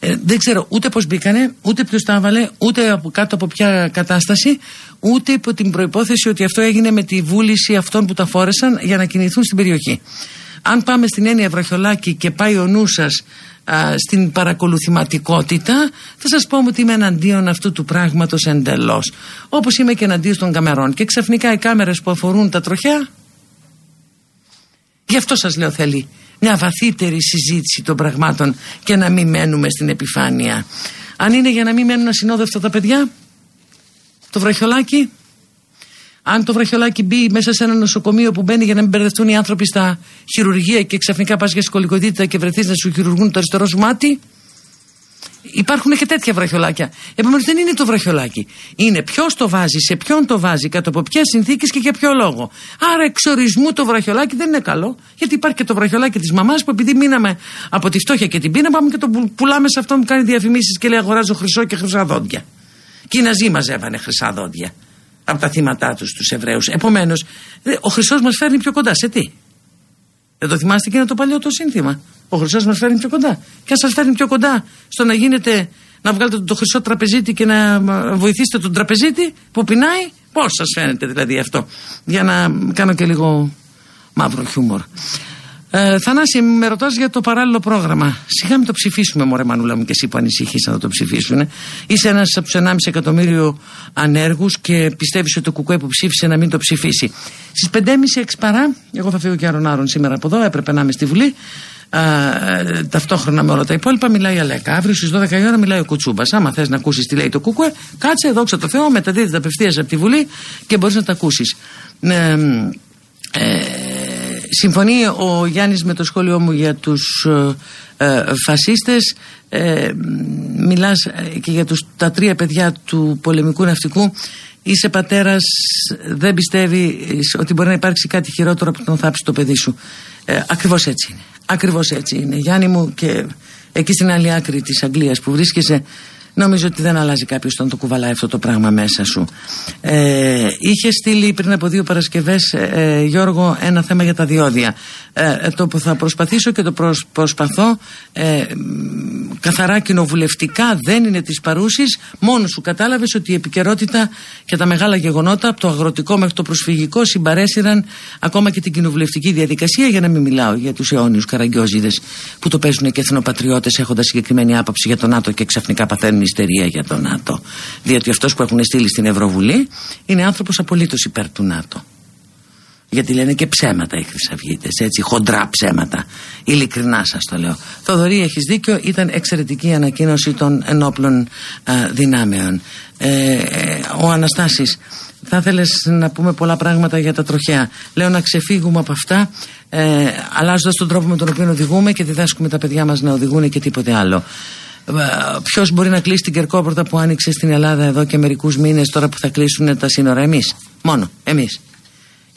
ε, δεν ξέρω ούτε πώς μπήκανε, ούτε ποιος τα έβαλε, ούτε από κάτω από ποια κατάσταση, ούτε υπό την προϋπόθεση ότι αυτό έγινε με τη βούληση αυτών που τα φόρεσαν για να κινηθούν στην περιοχή. Αν πάμε στην έννοια βραχιολάκι και πάει ο νους σας στην παρακολουθηματικότητα, θα σας πω ότι είμαι εναντίον αυτού του πράγματος εντελώς. Όπως είμαι και εναντίον των καμερών. Και ξαφνικά οι κάμερες που αφορούν τα τροχιά, γι' αυτό σας λέω θέλει μια βαθύτερη συζήτηση των πραγμάτων και να μην μένουμε στην επιφάνεια. Αν είναι για να μην μένουν ασυνόδευτα τα παιδιά, το βραχιολάκι, αν το βραχιολάκι μπει μέσα σε ένα νοσοκομείο που μπαίνει για να μην μπερδευτούν οι άνθρωποι στα χειρουργία και ξαφνικά πας για σκολικοδίτητα και βρεθείς να σου χειρουργούν το αριστερό σου μάτι, Υπάρχουν και τέτοια βραχιολάκια. Επομένως δεν είναι το βραχιολάκι. Είναι ποιος το βάζει, σε ποιον το βάζει, κάτω από ποιες συνθήκες και για ποιο λόγο. Άρα εξορισμού το βραχιολάκι δεν είναι καλό. Γιατί υπάρχει και το βραχιολάκι της μαμάς που επειδή μείναμε από τη φτώχεια και την πείνα, πάμε και το πουλάμε σε αυτόν που κάνει διαφημίσεις και λέει Αγοράζω χρυσό και χρυσά δόντια. Και οι Ναζί μαζεύανε χρυσά δόντια από τα θύματα τους, τους Εβραίους. Επομένως, ο χρυσός μας φέρνει πιο κοντά σε τι; Δεν το θυμάστε και είναι το παλιό το σύνθημα; Ο χρυσός μας φέρνει πιο κοντά. Και αν σας φέρνει πιο κοντά στο να γίνετε, να βγάλετε το χρυσό τραπεζίτη και να βοηθήσετε τον τραπεζίτη που πεινάει, πώς σας φαίνεται δηλαδή αυτό. Για να κάνω και λίγο μαύρο χιούμορ. Ε, Θανάση, με ρωτάς για το παράλληλο πρόγραμμα. Σιγά μην το ψηφίσουμε, Μωρέ Μανούλα μου, και εσύ που ανησυχείς να το ψηφίσουν. Είσαι ένας από τους 1,5 εκατομμύριο ανέργους και πιστεύεις ότι το κουκουέ που ψήφισε να μην το ψηφίσει. Στις 5.30 εξ παρά, εγώ θα φύγω και άρον σήμερα από εδώ, έπρεπε να είμαι στη Βουλή. Α, ταυτόχρονα με όλα τα υπόλοιπα μιλάει η Αλέκα. Αύριο στις 12 η ώρα μιλάει ο Κουτσούμπας. Άμα θες να ακούσεις τι λέει το Κουκουέ, κάτσε, δόξα τω Θεώ, μεταδίδεται απευθείας από τη Βουλή και μπορείς να τα ακούσεις. Ε, ε, συμφωνεί ο Γιάννης με το σχόλιο μου για τους ε, ε φασίστες. Ε, μιλάς ε, και για τους, τα τρία παιδιά του πολεμικού ναυτικού. Είσαι πατέρας δεν πιστεύει ότι μπορεί να υπάρξει κάτι χειρότερο από το να θάψει το παιδί σου. Ε, ακριβώς έτσι είναι. Ακριβώς έτσι είναι. Γιάννη μου και εκεί στην άλλη άκρη της Αγγλίας που βρίσκεσαι Νομίζω ότι δεν αλλάζει κάποιος όταν το κουβαλάει αυτό το πράγμα μέσα σου. Ε, είχε στείλει πριν από δύο Παρασκευές, ε, ε, Γιώργο, ένα θέμα για τα διόδια. Ε, το που θα προσπαθήσω και το προσπαθώ ε, καθαρά κοινοβουλευτικά δεν είναι της παρούσης. Μόνος σου κατάλαβες ότι η επικαιρότητα και τα μεγάλα γεγονότα, από το αγροτικό μέχρι το προσφυγικό, συμπαρέσυραν ακόμα και την κοινοβουλευτική διαδικασία. Για να μην μιλάω για τους αιώνιους καραγκιόζιδε που το παίζουν και εθνοπατριώτες έχοντας συγκεκριμένη άποψη για τον ΝΑΤΟ και ξαφνικά παθαίνουν ιστερία για τον ΝΑΤΟ. Διότι αυτός που έχουν στείλει στην Ευρωβουλή είναι άνθρωπος απολύτως υπέρ του ΝΑΤΟ. Γιατί λένε και ψέματα οι Χρυσαυγίτες, έτσι, χοντρά ψέματα. Ειλικρινά σας το λέω. Θοδωρή, έχεις δίκιο, ήταν εξαιρετική η ανακοίνωση των ενόπλων δυνάμεων. Ε, ε, ο Αναστάσης θα ήθελε να πούμε πολλά πράγματα για τα τροχέα. Λέω να ξεφύγουμε από αυτά, ε, αλλάζοντας τον τρόπο με τον οποίο οδηγούμε και διδάσκουμε τα παιδιά μας να οδηγούν και τίποτε άλλο. Ε, Ποιος μπορεί να κλείσει την κερκόπορτα που άνοιξε στην Ελλάδα εδώ και μερικούς μήνες τώρα που θα κλείσουν τα σύνορα, εμείς. Μόνο, εμείς.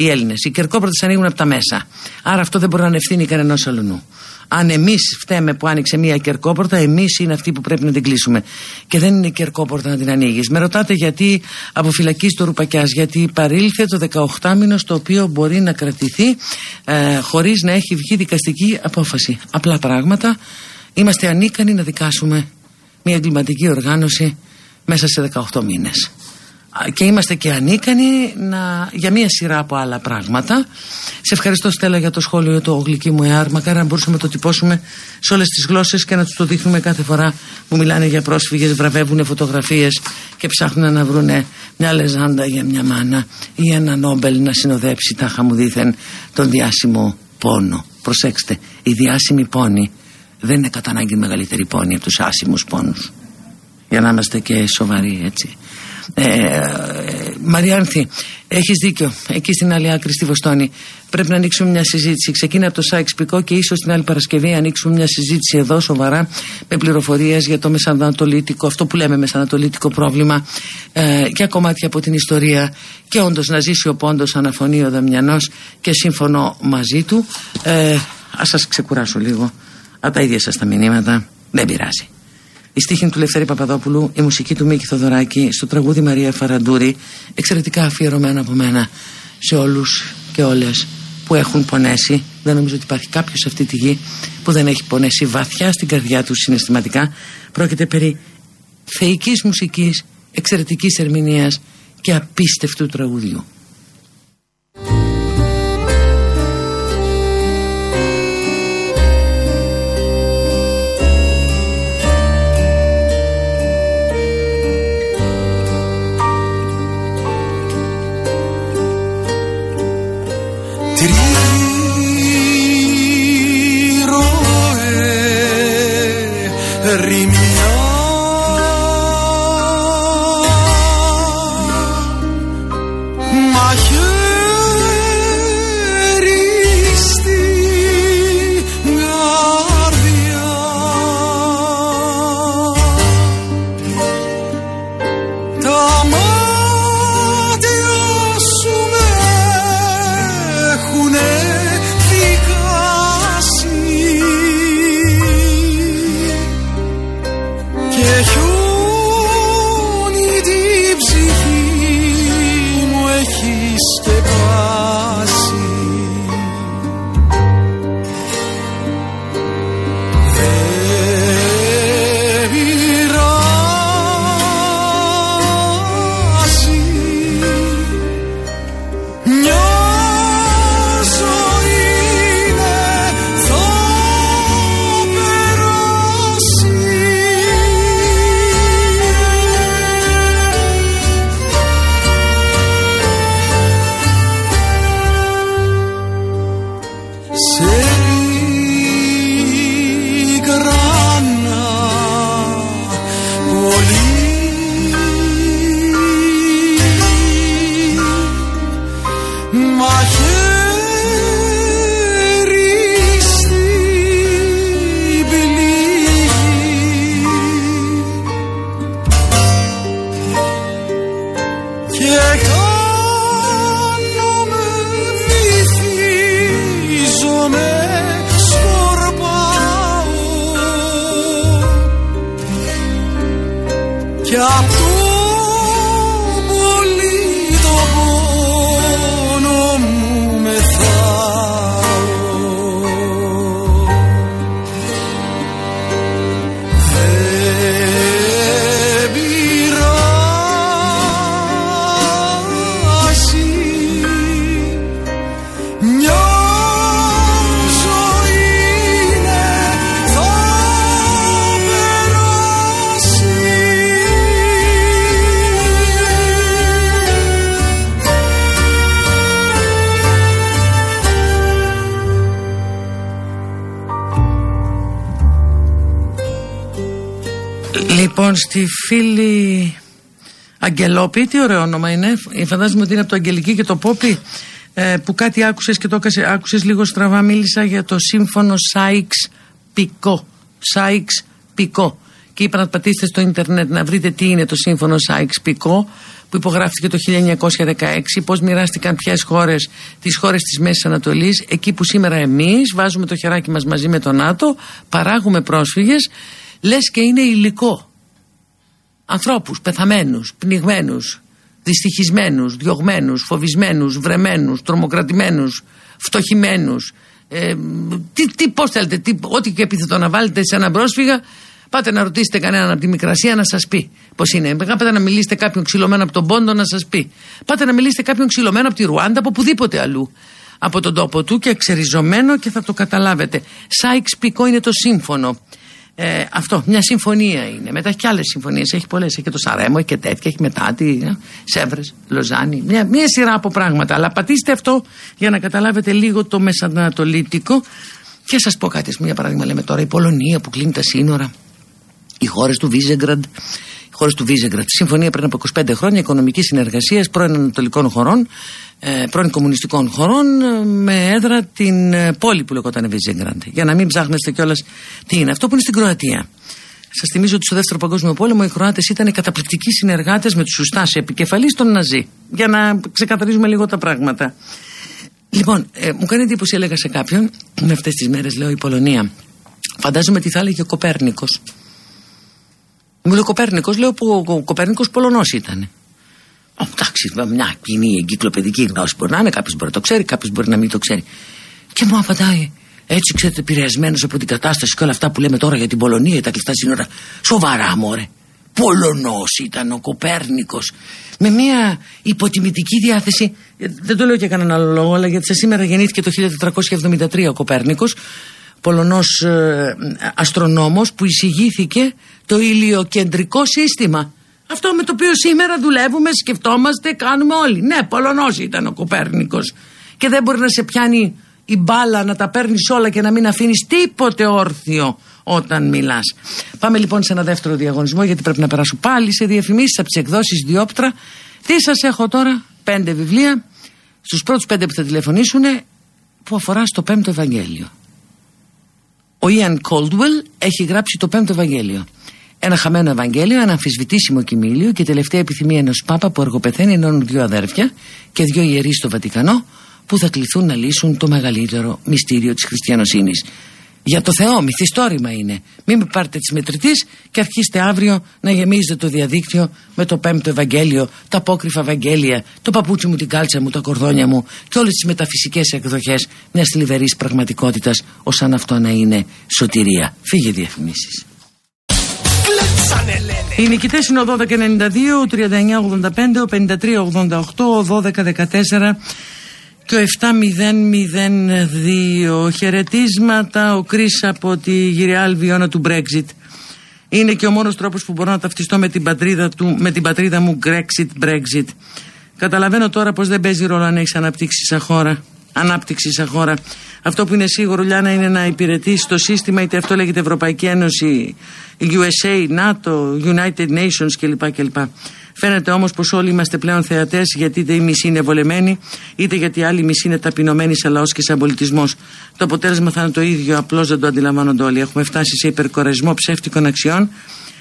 Οι Έλληνες. Οι κερκόπορτε ανοίγουν από τα μέσα. Άρα αυτό δεν μπορεί να είναι ευθύνη κανένα αλλού. Αν εμείς φταίμε που άνοιξε μία κερκόπορτα, εμείς είναι αυτοί που πρέπει να την κλείσουμε. Και δεν είναι κερκόπορτα να την ανοίγεις. Με ρωτάτε γιατί αποφυλακεί το Ρουπακιάς, γιατί παρήλθε το 18 μήνο το οποίο μπορεί να κρατηθεί ε, χωρίς να έχει βγει δικαστική απόφαση. Απλά πράγματα. Είμαστε ανίκανοι να δικάσουμε μια εγκληματική οργάνωση μέσα σε 18 μήνες. Και είμαστε και ανίκανοι να, για μία σειρά από άλλα πράγματα. Σε ευχαριστώ Στέλλα για το σχόλιο το γλυκί μου εάρ. Μακάρι να μπορούσαμε να το τυπώσουμε σε όλες τις γλώσσες και να τους το δείχνουμε κάθε φορά που μιλάνε για πρόσφυγες, βραβεύουν φωτογραφίες και ψάχνουν να βρουν μια λεζάντα για μια μάνα ή ένα νόμπελ να συνοδέψει τα χαμουδίθεν τον διάσημο πόνο. Προσέξτε, η διάσημη πόνη δεν είναι κατά ανάγκη μεγαλύτερη πόνη από τους άσημους πόνους. Για να είμαστε και σοβαροί έτσι. Ε, Μαριάνθη, έχεις δίκιο. Εκεί στην άλλη άκρη, στη Βοστόνη, πρέπει να ανοίξουμε μια συζήτηση. Ξεκίνα από το Σάιξ Πικό και ίσως την άλλη Παρασκευή ανοίξουμε μια συζήτηση εδώ σοβαρά με πληροφορίες για το μεσανατολίτικο, αυτό που λέμε μεσανατολίτικο πρόβλημα ε, και κομμάτια από την ιστορία. Και όντως να ζήσει ο πόντος αναφωνεί ο Δαμιανός και σύμφωνο μαζί του. Ε, Α σας ξεκουράσω λίγο από τα ίδια σας τα μηνύματα. Δεν πειράζει. Η στίχη του Λευτέρη Παπαδόπουλου, η μουσική του Μίκη Θοδωράκη, στο τραγούδι Μαρία Φαραντούρη, εξαιρετικά αφιερωμένο από μένα σε όλους και όλες που έχουν πονέσει. Δεν νομίζω ότι υπάρχει κάποιος σε αυτή τη γη που δεν έχει πονέσει βαθιά στην καρδιά του συναισθηματικά. Πρόκειται περί θεϊκής μουσικής, εξαιρετικής ερμηνείας και απίστευτου τραγουδιού. Triro e. Yeah. Λοιπόν, στη φίλη Αγγελόπη, τι ωραίο όνομα είναι. Φαντάζομαι ότι είναι από το Αγγελική και το Πόπι. Ε, που κάτι άκουσες και το άκουσες λίγο στραβά μίλησα για το σύμφωνο Σάιξ Πικό Σάιξ Πικό και είπα να πατήσετε στο ίντερνετ να βρείτε τι είναι το σύμφωνο Σάιξ Πικό που υπογράφηκε το 1916 πως μοιράστηκαν ποιες χώρες τις χώρες της Μέσης Ανατολής εκεί που σήμερα εμείς βάζουμε το χεράκι μας μαζί με τον ΝΑΤΟ παράγουμε πρόσφυγες λες και είναι υλικό ανθρώπους πεθαμένους, πνιγμένους, δυστυχισμένους, διωγμένους, φοβισμένους, βρεμένους, τρομοκρατημένους, φτωχημένους. Ε, τι, τι, πώς θέλετε, τι, ό,τι και επιθετό να βάλετε σε έναν πρόσφυγα, Πάτε να ρωτήσετε κανέναν από τη Μικρασία να σας πει πώς είναι. Πάτε να μιλήσετε κάποιον ξυλωμένο από τον Πόντο να σας πει. Πάτε να μιλήσετε κάποιον ξυλωμένο από τη Ρουάντα, από οπουδήποτε αλλού. Από τον τόπο του και εξεριζωμένο και θα το καταλάβετε. Σάιξ Πικό είναι το σύμφωνο. Ε, αυτό, μια συμφωνία είναι. Μετά έχει και άλλες συμφωνίες. Έχει πολλές. Έχει και το Σαρέμο, έχει και τέτοια. Έχει μετά τη ε, Σέβρε, Λοζάνη. Μια, μια σειρά από πράγματα. Αλλά πατήστε αυτό για να καταλάβετε λίγο το μεσανατολίτικο. Και σας πω κάτι. Μια παράδειγμα λέμε τώρα η Πολωνία που κλείνει τα σύνορα. Οι χώρες του Βίζεγκραντ. Οι χώρες του Βίζεγκραντ. Συμφωνία πριν από 25 χρόνια οικονομική συνεργασία πρώην Ανατολικών χωρών ε, πρώην κομμουνιστικών χωρών ε, με έδρα την ε, πόλη που λεγόταν Βίζεγκραντ. Για να μην ψάχνεστε κιόλας τι είναι. Αυτό που είναι στην Κροατία. Σας θυμίζω ότι στο Δεύτερο Παγκόσμιο Πόλεμο οι Κροάτες ήταν καταπληκτικοί συνεργάτες με τους σωστά επικεφαλεί των Ναζί. Για να ξεκαθαρίζουμε λίγο τα πράγματα. Λοιπόν, ε, μου κάνει εντύπωση, έλεγα σε κάποιον, με αυτές τις μέρες λέω η Πολωνία. Φαντάζομαι τι θα έλεγε ο Κοπέρνικος. Μου λέει ο Κοπέρνικος, λέω που ο Κοπέρνικος Πολωνός ήταν. Εντάξει, μια κοινή εγκυκλοπαιδική γνώση μπορεί να είναι, κάποιος μπορεί να το ξέρει, κάποιος μπορεί να μην το ξέρει. Και μου απαντάει, έτσι ξέρετε, επηρεασμένος από την κατάσταση και όλα αυτά που λέμε τώρα για την Πολωνία, για τα κλειστά σύνορα. Σοβαρά, μωρέ. Πολωνός ήταν ο Κοπέρνικος. Με μια υποτιμητική διάθεση. Δεν το λέω για κανέναν άλλο λόγο, αλλά γιατί σήμερα γεννήθηκε το 1473 ο Κοπέρνικος. Πολωνός ε, αστρονόμος που εισηγήθηκε το ηλιοκεντρικό σύστημα αυτό με το οποίο σήμερα δουλεύουμε, σκεφτόμαστε, κάνουμε όλοι. Ναι, Πολωνός ήταν ο Κοπέρνικος. Και δεν μπορεί να σε πιάνει η μπάλα να τα παίρνεις όλα και να μην αφήνεις τίποτε όρθιο όταν μιλάς. Πάμε λοιπόν σε ένα δεύτερο διαγωνισμό, γιατί πρέπει να περάσω πάλι σε διαφημίσεις από τι εκδόσει Διόπτρα. Τι σας έχω τώρα, πέντε βιβλία. Στους πρώτους πέντε που θα τηλεφωνήσουν, που αφορά στο πέμπτο Ευαγγέλιο. Ο Ιαν Κόλτουελ έχει γράψει το πέμπτο Ευαγγέλιο. Ένα χαμένο Ευαγγέλιο, ένα αμφισβητήσιμο κοιμήλιο και τελευταία επιθυμία ενός Πάπα που αργοπεθαίνει ενώνουν δύο αδέρφια και δύο ιερείς στο Βατικανό που θα κληθούν να λύσουν το μεγαλύτερο μυστήριο της χριστιανοσύνης. Για το Θεό, μυθιστόρημα είναι. Μην με πάρετε τη μετρητής και αρχίστε αύριο να γεμίζετε το διαδίκτυο με το πέμπτο Ευαγγέλιο, τα απόκριφα Ευαγγέλια, το παπούτσι μου, την κάλτσα μου, τα κορδόνια μου και όλες τις μεταφυσικές εκδοχές μιας θλιβερής πραγματικότητας, ω αν αυτό να είναι σωτηρία. Φύγε διαφημίσεις. Οι νικητές είναι ο 1292, ο 3985, ο 5388, ο 1214 και ο 7002. Χαιρετίσματα ο Κρι από τη γυριάλ βιώνα του Brexit. Είναι και ο μόνος τρόπος που μπορώ να ταυτιστώ με την πατρίδα, του, με την πατρίδα μου Brexit, Brexit. Καταλαβαίνω τώρα πως δεν παίζει ρόλο αν έχεις αναπτύξει σαν χώρα. Ανάπτυξη σαν χώρα. Αυτό που είναι σίγουρο, Λιάννα, είναι να υπηρετήσει το σύστημα, είτε αυτό λέγεται Ευρωπαϊκή Ένωση, USA, NATO, United Nations κλπ. κλπ. Φαίνεται όμως πως όλοι είμαστε πλέον θεατές, γιατί είτε οι μισοί είναι βολεμένοι, είτε γιατί οι άλλοι μισοί είναι ταπεινωμένοι σαν λαός και σαν πολιτισμό. Το αποτέλεσμα θα είναι το ίδιο, απλώς δεν το αντιλαμβάνονται όλοι. Έχουμε φτάσει σε υπερκορεσμό ψεύτικων αξιών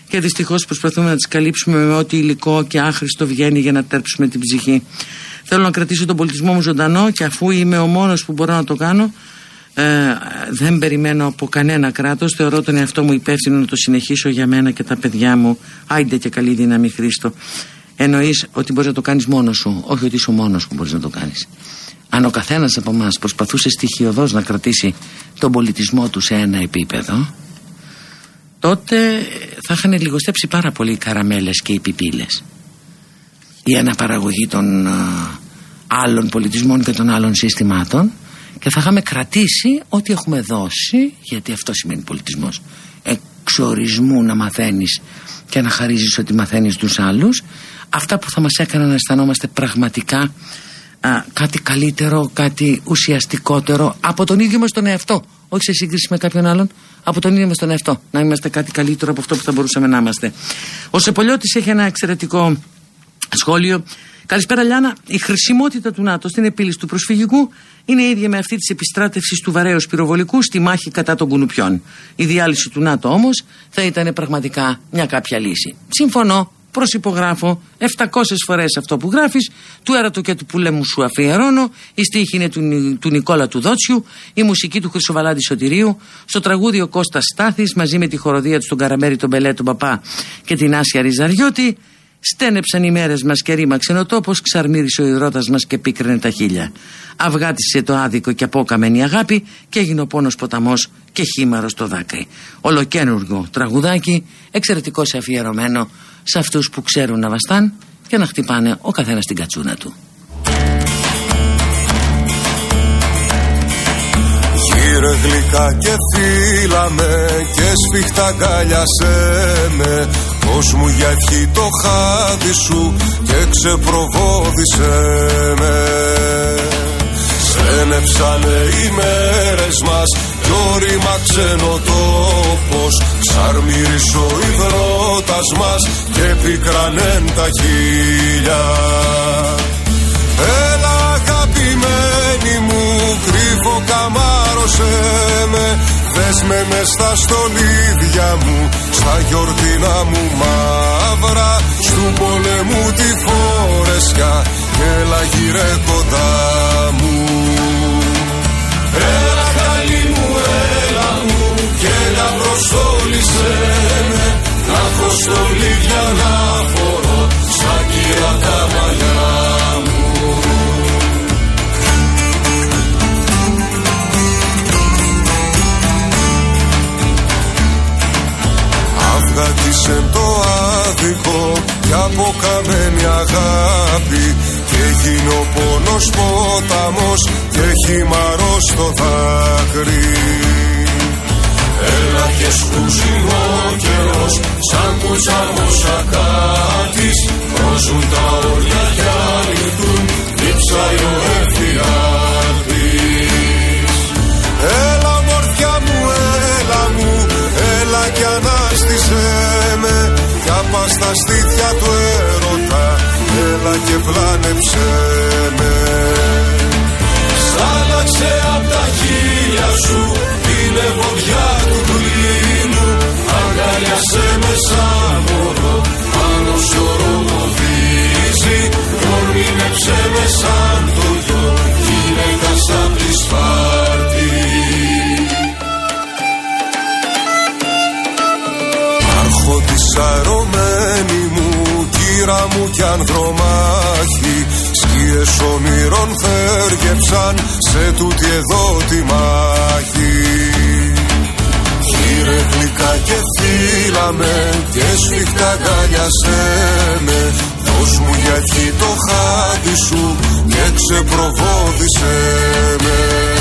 και δυστυχώς προσπαθούμε να τις καλύψουμε με ό,τι υλικό και άχρηστο βγαίνει για να τέρψουμε την ψυχή. Θέλω να κρατήσω τον πολιτισμό μου ζωντανό και αφού είμαι ο μόνος που μπορώ να το κάνω, ε, δεν περιμένω από κανένα κράτος. Θεωρώ τον εαυτό μου υπεύθυνο να το συνεχίσω για μένα και τα παιδιά μου. Άιντε και καλή δύναμη, Χρήστο. Εννοείς ότι μπορείς να το κάνεις μόνος σου, όχι ότι είσαι ο μόνος που μπορείς να το κάνεις. Αν ο καθένας από εμάς προσπαθούσε στοιχειοδός να κρατήσει τον πολιτισμό του σε ένα επίπεδο, τότε θα είχαν λιγοστέψει πάρα πολύ οι καραμέλες και οι πιπίλες. Η αναπαραγωγή των άλλων πολιτισμών και των άλλων συστημάτων και θα είχαμε κρατήσει ό,τι έχουμε δώσει γιατί αυτό σημαίνει πολιτισμός. Εξορισμού να μαθαίνεις και να χαρίζεις ότι μαθαίνεις τους άλλους. Αυτά που θα μας έκαναν να αισθανόμαστε πραγματικά α, κάτι καλύτερο, κάτι ουσιαστικότερο από τον ίδιο μας τον εαυτό. Όχι σε σύγκριση με κάποιον άλλον. Από τον ίδιο μας τον εαυτό. Να είμαστε κάτι καλύτερο από αυτό που θα μπορούσαμε να είμαστε. Ο Σεπολιώτης έχει ένα εξαιρετικό σχόλιο Καλησπέρα Λιάνα. Η χρησιμότητα του ΝΑΤΟ στην επίλυση του προσφυγικού είναι ίδια με αυτή της επιστράτευσης του βαρέως πυροβολικού στη μάχη κατά των κουνουπιών. Η διάλυση του ΝΑΤΟ όμως θα ήταν πραγματικά μια κάποια λύση. Συμφωνώ, προσυπογράφω 700 φορές αυτό που γράφεις. Του έρατο και του πουλέμου σου αφιερώνω. Η στίχη είναι του, του Νικόλα του Δότσιου. Η μουσική του Χρυσοβαλάντη Σωτηρίου. Στο τραγούδι ο Κώστας Στάθης μαζί με τη χοροδία του στον Καραμέρι τον Μπελέ τον Παπά και την Άσια Ριζαριώτη Στένεψαν οι μέρες μας και ρήμαξε ο τόπος, ξαρμύρισε ο υδρότας μας και πίκραινε τα χείλια. Αυγάτισε το άδικο και απόκαμενη αγάπη και έγινε ο πόνος ποταμός και χήμαρος το δάκρυ. Ολοκένουργο τραγουδάκι, εξαιρετικό σε αφιερωμένο σε αυτούς που ξέρουν να βαστάν και να χτυπάνε ο καθένας την κατσούνα του. Γύρε γλυκά και φύλαμε και σφιχτά αγκάλιασέ με Πώς μου για το χάδι σου και ξεπροβόδησε με Σένεψανε οι μέρες μας κι όρημα ξενοτόπος Ξαρμύρισε ο υδρότας μας και πικρανέν τα χίλια. Έλα αγαπημένη μου κρύβω καμάρωσέ με Δες με μες στα στολίδια μου Στα γιορτινά μου μαύρα Στου πολεμού τη φορεσιά Έλα γύρε κοντά μου. Έλα καλή μου, έλα μου Και να προστόλισε με Να έχω στολίδια να φορώ Στα κύρα τα μαλλιά Αγάτησε το άδικο και αποκαμένη αγάπη. Και έγινε ο πόνος ποταμός και χυμαρός στο δάκρυ. Έλα και σκούζινο καιρός σαν κουτσάμος ακάτης Πρόζουν τα όρια κι αληθούν δίψαει ο εφιάλτης Έλα μορφιά μου, έλα μου, έλα κι ανάστησέ με Κι απάς στα στήθια του έρωτα. Έλα και πλάνεψέ με. Σ' απ' τα χείλια σου Την ευωδιά του κλίνου Αγκαλιάσέ με σαν μωρό Πάνω στο ρομοδίζει Ορμήνεψέ με σαν το κύρα μου κι ανδρομάχη. Σκιές όνειρων φέργεψαν σε τούτη εδώ τη μάχη. Γύρε γλυκά και φύλαμε και σφιχτά αγκάλιασέ με. Δώσ' μου για το χάδι σου και ξεπροβόδησέ με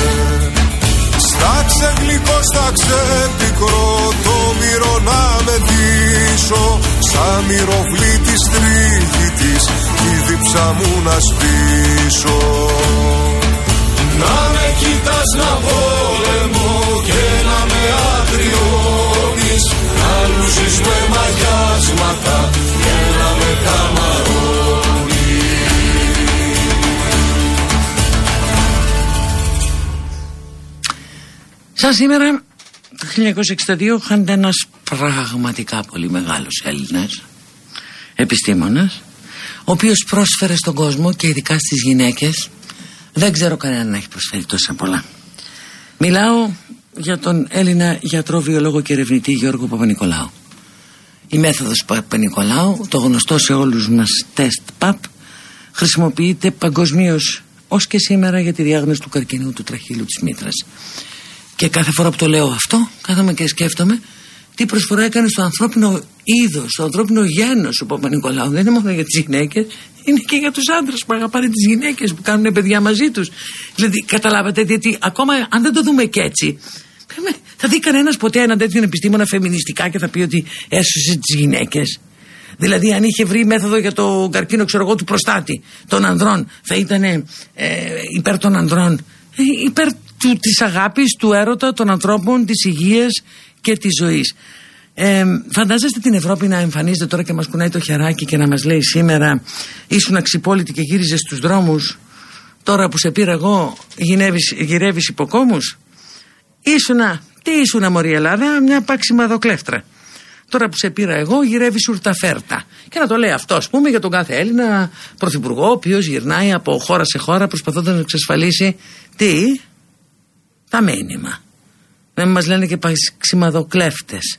Στάξε γλυκό, στάξε πικρό Το μύρο να με δίσω. Σαν μυροβλήτη στρίχη της Τη δίψα μου να σπίσω Να με κοιτάς να πόλεμω Και να με αγριώνεις. Να λούζεις με μαγιάσματα Και να με καμαρώνεις Σαν σήμερα το 1962 είχαν ένας πραγματικά πολύ μεγάλος Έλληνας επιστήμονας ο οποίος πρόσφερε στον κόσμο και ειδικά στις γυναίκες. Δεν ξέρω κανέναν να έχει προσφέρει τόσα πολλά. Μιλάω για τον Έλληνα γιατρό, βιολόγο και ερευνητή Γιώργο Παπα-Νικολάου. Η μέθοδος Παπα-Νικολάου το γνωστό σε όλους μας τεστ ΠΑΠ χρησιμοποιείται παγκοσμίως ως και σήμερα για τη διάγνωση του καρκίνου του τραχύλου της μήτρας και κάθε φορά που το λέω αυτό, κάθομαι και σκέφτομαι τι προσφορά έκανε στο ανθρώπινο είδος, στο ανθρώπινο γένος ο Παπα-Νικολάου. Δεν είναι μόνο για τις γυναίκες, είναι και για τους άντρες που αγαπάνε τις γυναίκες, που κάνουν παιδιά μαζί τους. Δηλαδή, καταλάβατε, γιατί ακόμα αν δεν το δούμε και έτσι, θα δει κανένας ποτέ έναν τέτοιον επιστήμονα φεμινιστικά και θα πει ότι έσωσε τις γυναίκες. Δηλαδή, αν είχε βρει μέθοδο για το καρκίνο, ξέρω εγώ, του προστάτη των ανδρών, θα ήταν ε, υπέρ των ανδρών. Ε, υπέρ του, της αγάπης, του έρωτα, των ανθρώπων, της υγείας και της ζωής. Ε, φαντάζεστε την Ευρώπη να εμφανίζεται τώρα και μας κουνάει το χεράκι και να μας λέει σήμερα ήσουν αξιπόλητη και γύριζες στους δρόμους. Τώρα που σε πήρα εγώ γυρεύεις, γυρεύεις υποκόμους. Ήσουνα, τι ήσουνα μωρή Ελλάδα μια πάξιμα δοκλέφτρα. Τώρα που σε πήρα εγώ γυρεύεις ουρταφέρτα και να το λέει αυτό ας πούμε για τον κάθε Έλληνα πρωθυπουργό ο οποίος γυρνάει από χώρα σε χώρα προσπαθώντας να εξασφαλίσει τι; Τα μήνυμα. Δεν μας λένε και παξιμαδοκλέφτες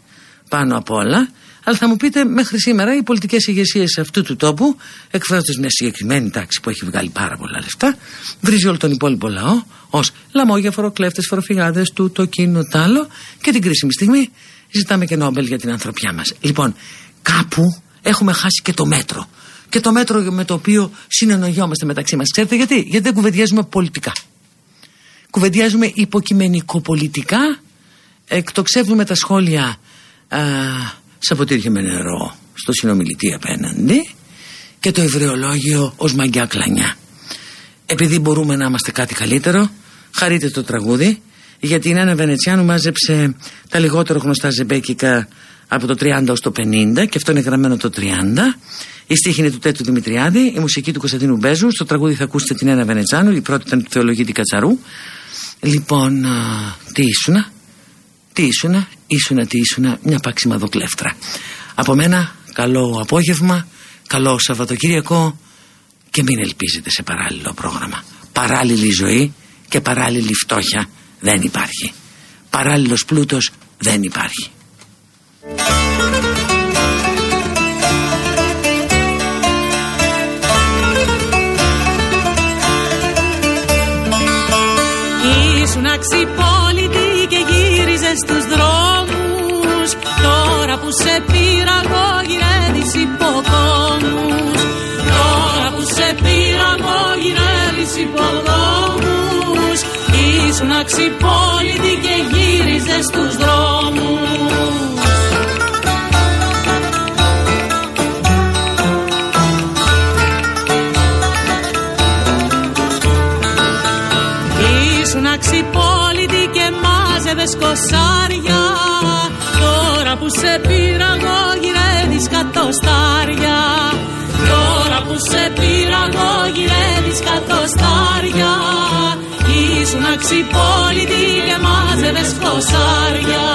πάνω απ' όλα. Αλλά θα μου πείτε, μέχρι σήμερα οι πολιτικές ηγεσίες αυτού του τόπου, εκφράζοντας μια συγκεκριμένη τάξη που έχει βγάλει πάρα πολλά λεφτά, βρίζει όλο τον υπόλοιπο λαό ως λαμόγια, κλέφτες, φοροφυγάδες, του, το εκείνο, το άλλο και την κρίσιμη στιγμή ζητάμε και Νόμπελ για την ανθρωπιά μας. Λοιπόν, κάπου έχουμε χάσει και το μέτρο. Και το μέτρο με το οποίο συνεννοιόμαστε μεταξύ μας. Ξέρετε γιατί, γιατί δεν κουβεντιάζουμε πολιτικά. Κουβεντιάζουμε υποκειμενικοπολιτικά, εκτοξεύουμε τα σχόλια α, σαποτήρια με νερό στο συνομιλητή απέναντι και το ευρεολόγιο ως μαγκιά κλανιά. Επειδή μπορούμε να είμαστε κάτι καλύτερο, χαρείτε το τραγούδι, γιατί η Νάνα Βενετσιάνου μάζεψε τα λιγότερο γνωστά ζεμπέκικα από το 30 ως το 50 και αυτό είναι γραμμένο το 30 η στίχη είναι του Τέτου Δημητριάδη η μουσική του Κωνσταντίνου Μπέζου. Στο τραγούδι θα ακούσετε την Ένα Βενετσάνου η πρώτη ήταν του Θεολογίτη Κατσαρού λοιπόν α, τι ήσουνα; Τι ήσουνα, ήσουνα τι ήσουνα, μια πάξιμα δοκλέφτρα. Από μένα, καλό απόγευμα, καλό Σαββατοκύριακο και μην ελπίζετε σε παράλληλο πρόγραμμα. Παράλληλη ζωή και παράλληλη φτώχεια δεν υπάρχει. Παράλληλος πλούτος δεν υπάρχει. Ήσουν αξιπόλητη και γύριζες στους δρόμους. Τώρα που σε πήρα εγώ γυρεύεις υποκόμους Τώρα που σε πήρα εγώ γυρεύεις υποκόμους Ήσουν αξιπόλητη και γύριζες στους δρόμους μάζευες κοσάρια. Τώρα που σε πήρα εγώ γυρεύεις κατοστάρια Τώρα που σε πήρα εγώ γυρεύεις κατοστάρια Ήσουν αξιπόλητη και μάζευες κοσάρια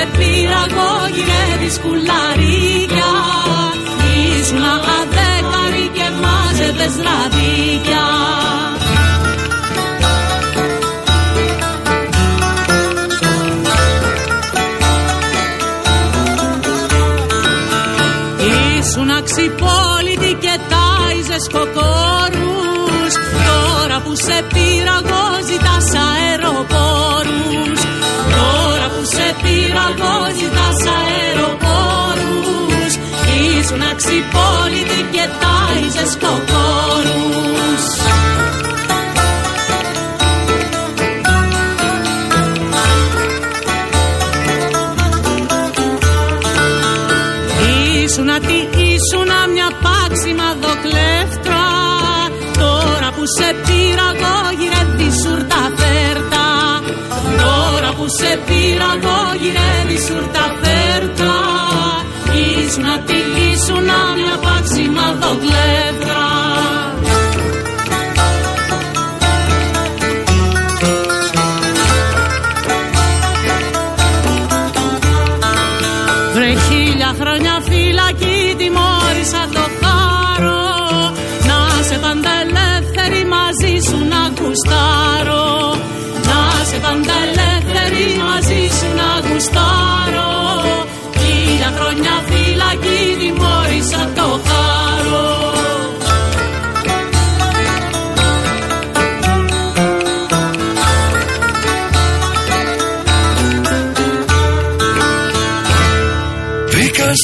σε πήρα εγώ γυρεύεις κουλαρίκια Ήσουν αδέκαρη και μάζευες ραδίκια Ήσουν αξιπόλητη και τάιζες κοκόρους. Τώρα που σε πήρα εγώ πήρα εγώ ζητάς αεροπόρους. Ήσουν αξιπόλητη και τάιζες κοκόρους. Ήσουνα τι ήσουνα μια πάξιμα δοκλέφτρα. Τώρα που σε πήρα σε πήρα εγώ γυρεύει σουρτά φέρτα. Ήσουνα τι ήσουνα μια πάξιμα δοκλέφτρα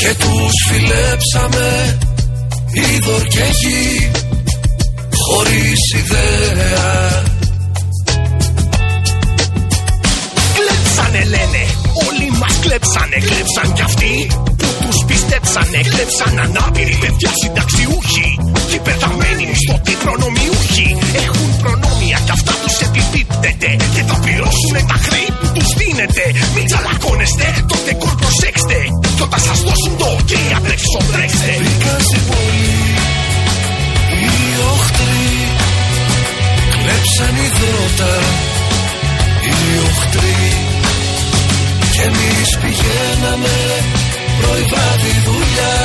και τους φιλέψαμε η και γη χωρίς ιδέα. Κλέψανε λένε, όλοι μας κλέψανε, κλέψαν κι αυτοί τους πιστέψανε. Κλέψαν ανάπηροι παιδιά συνταξιούχοι. Και πεθαμένοι μισθωτοί προνομιούχοι. Έχουν προνόμια κι αυτά τους επιπίπτεται. Και θα πληρώσουνε τα χρή που τους δίνετε. Μην τσαλακώνεστε, το δεκόρ προσέξτε. Κι όταν σας δώσουν το ok, αντρέξω τρέξτε. Μπήκαν στην πόλη οι οχτροί Κλέψαν υδρότα οι οχτροί Κι εμείς πηγαίναμε πρωί βράδυ δουλειά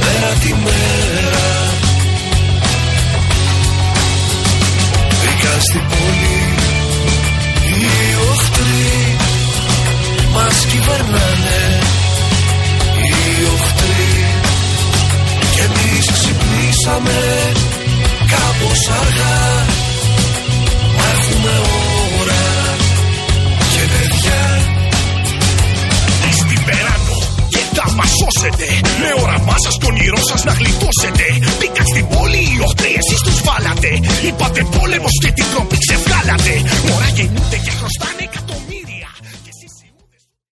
Μέρα τη μέρα. Μπήκαν στην πόλη οι οχτροί Μας κυβερνάνε οι οχτροί. Κι εμείς ξυπνήσαμε κάπως αργά Μα έχουμε ώρα μα. Με όραμά σας τον όνειρό σας να γλιτώσετε. Μπήκα στην πόλη οι οχτροί, εσεί τους βάλατε. Είπατε πόλεμος και την τροπή ξεβγάλατε. Μωρά γεννιούνται και χρωστάνε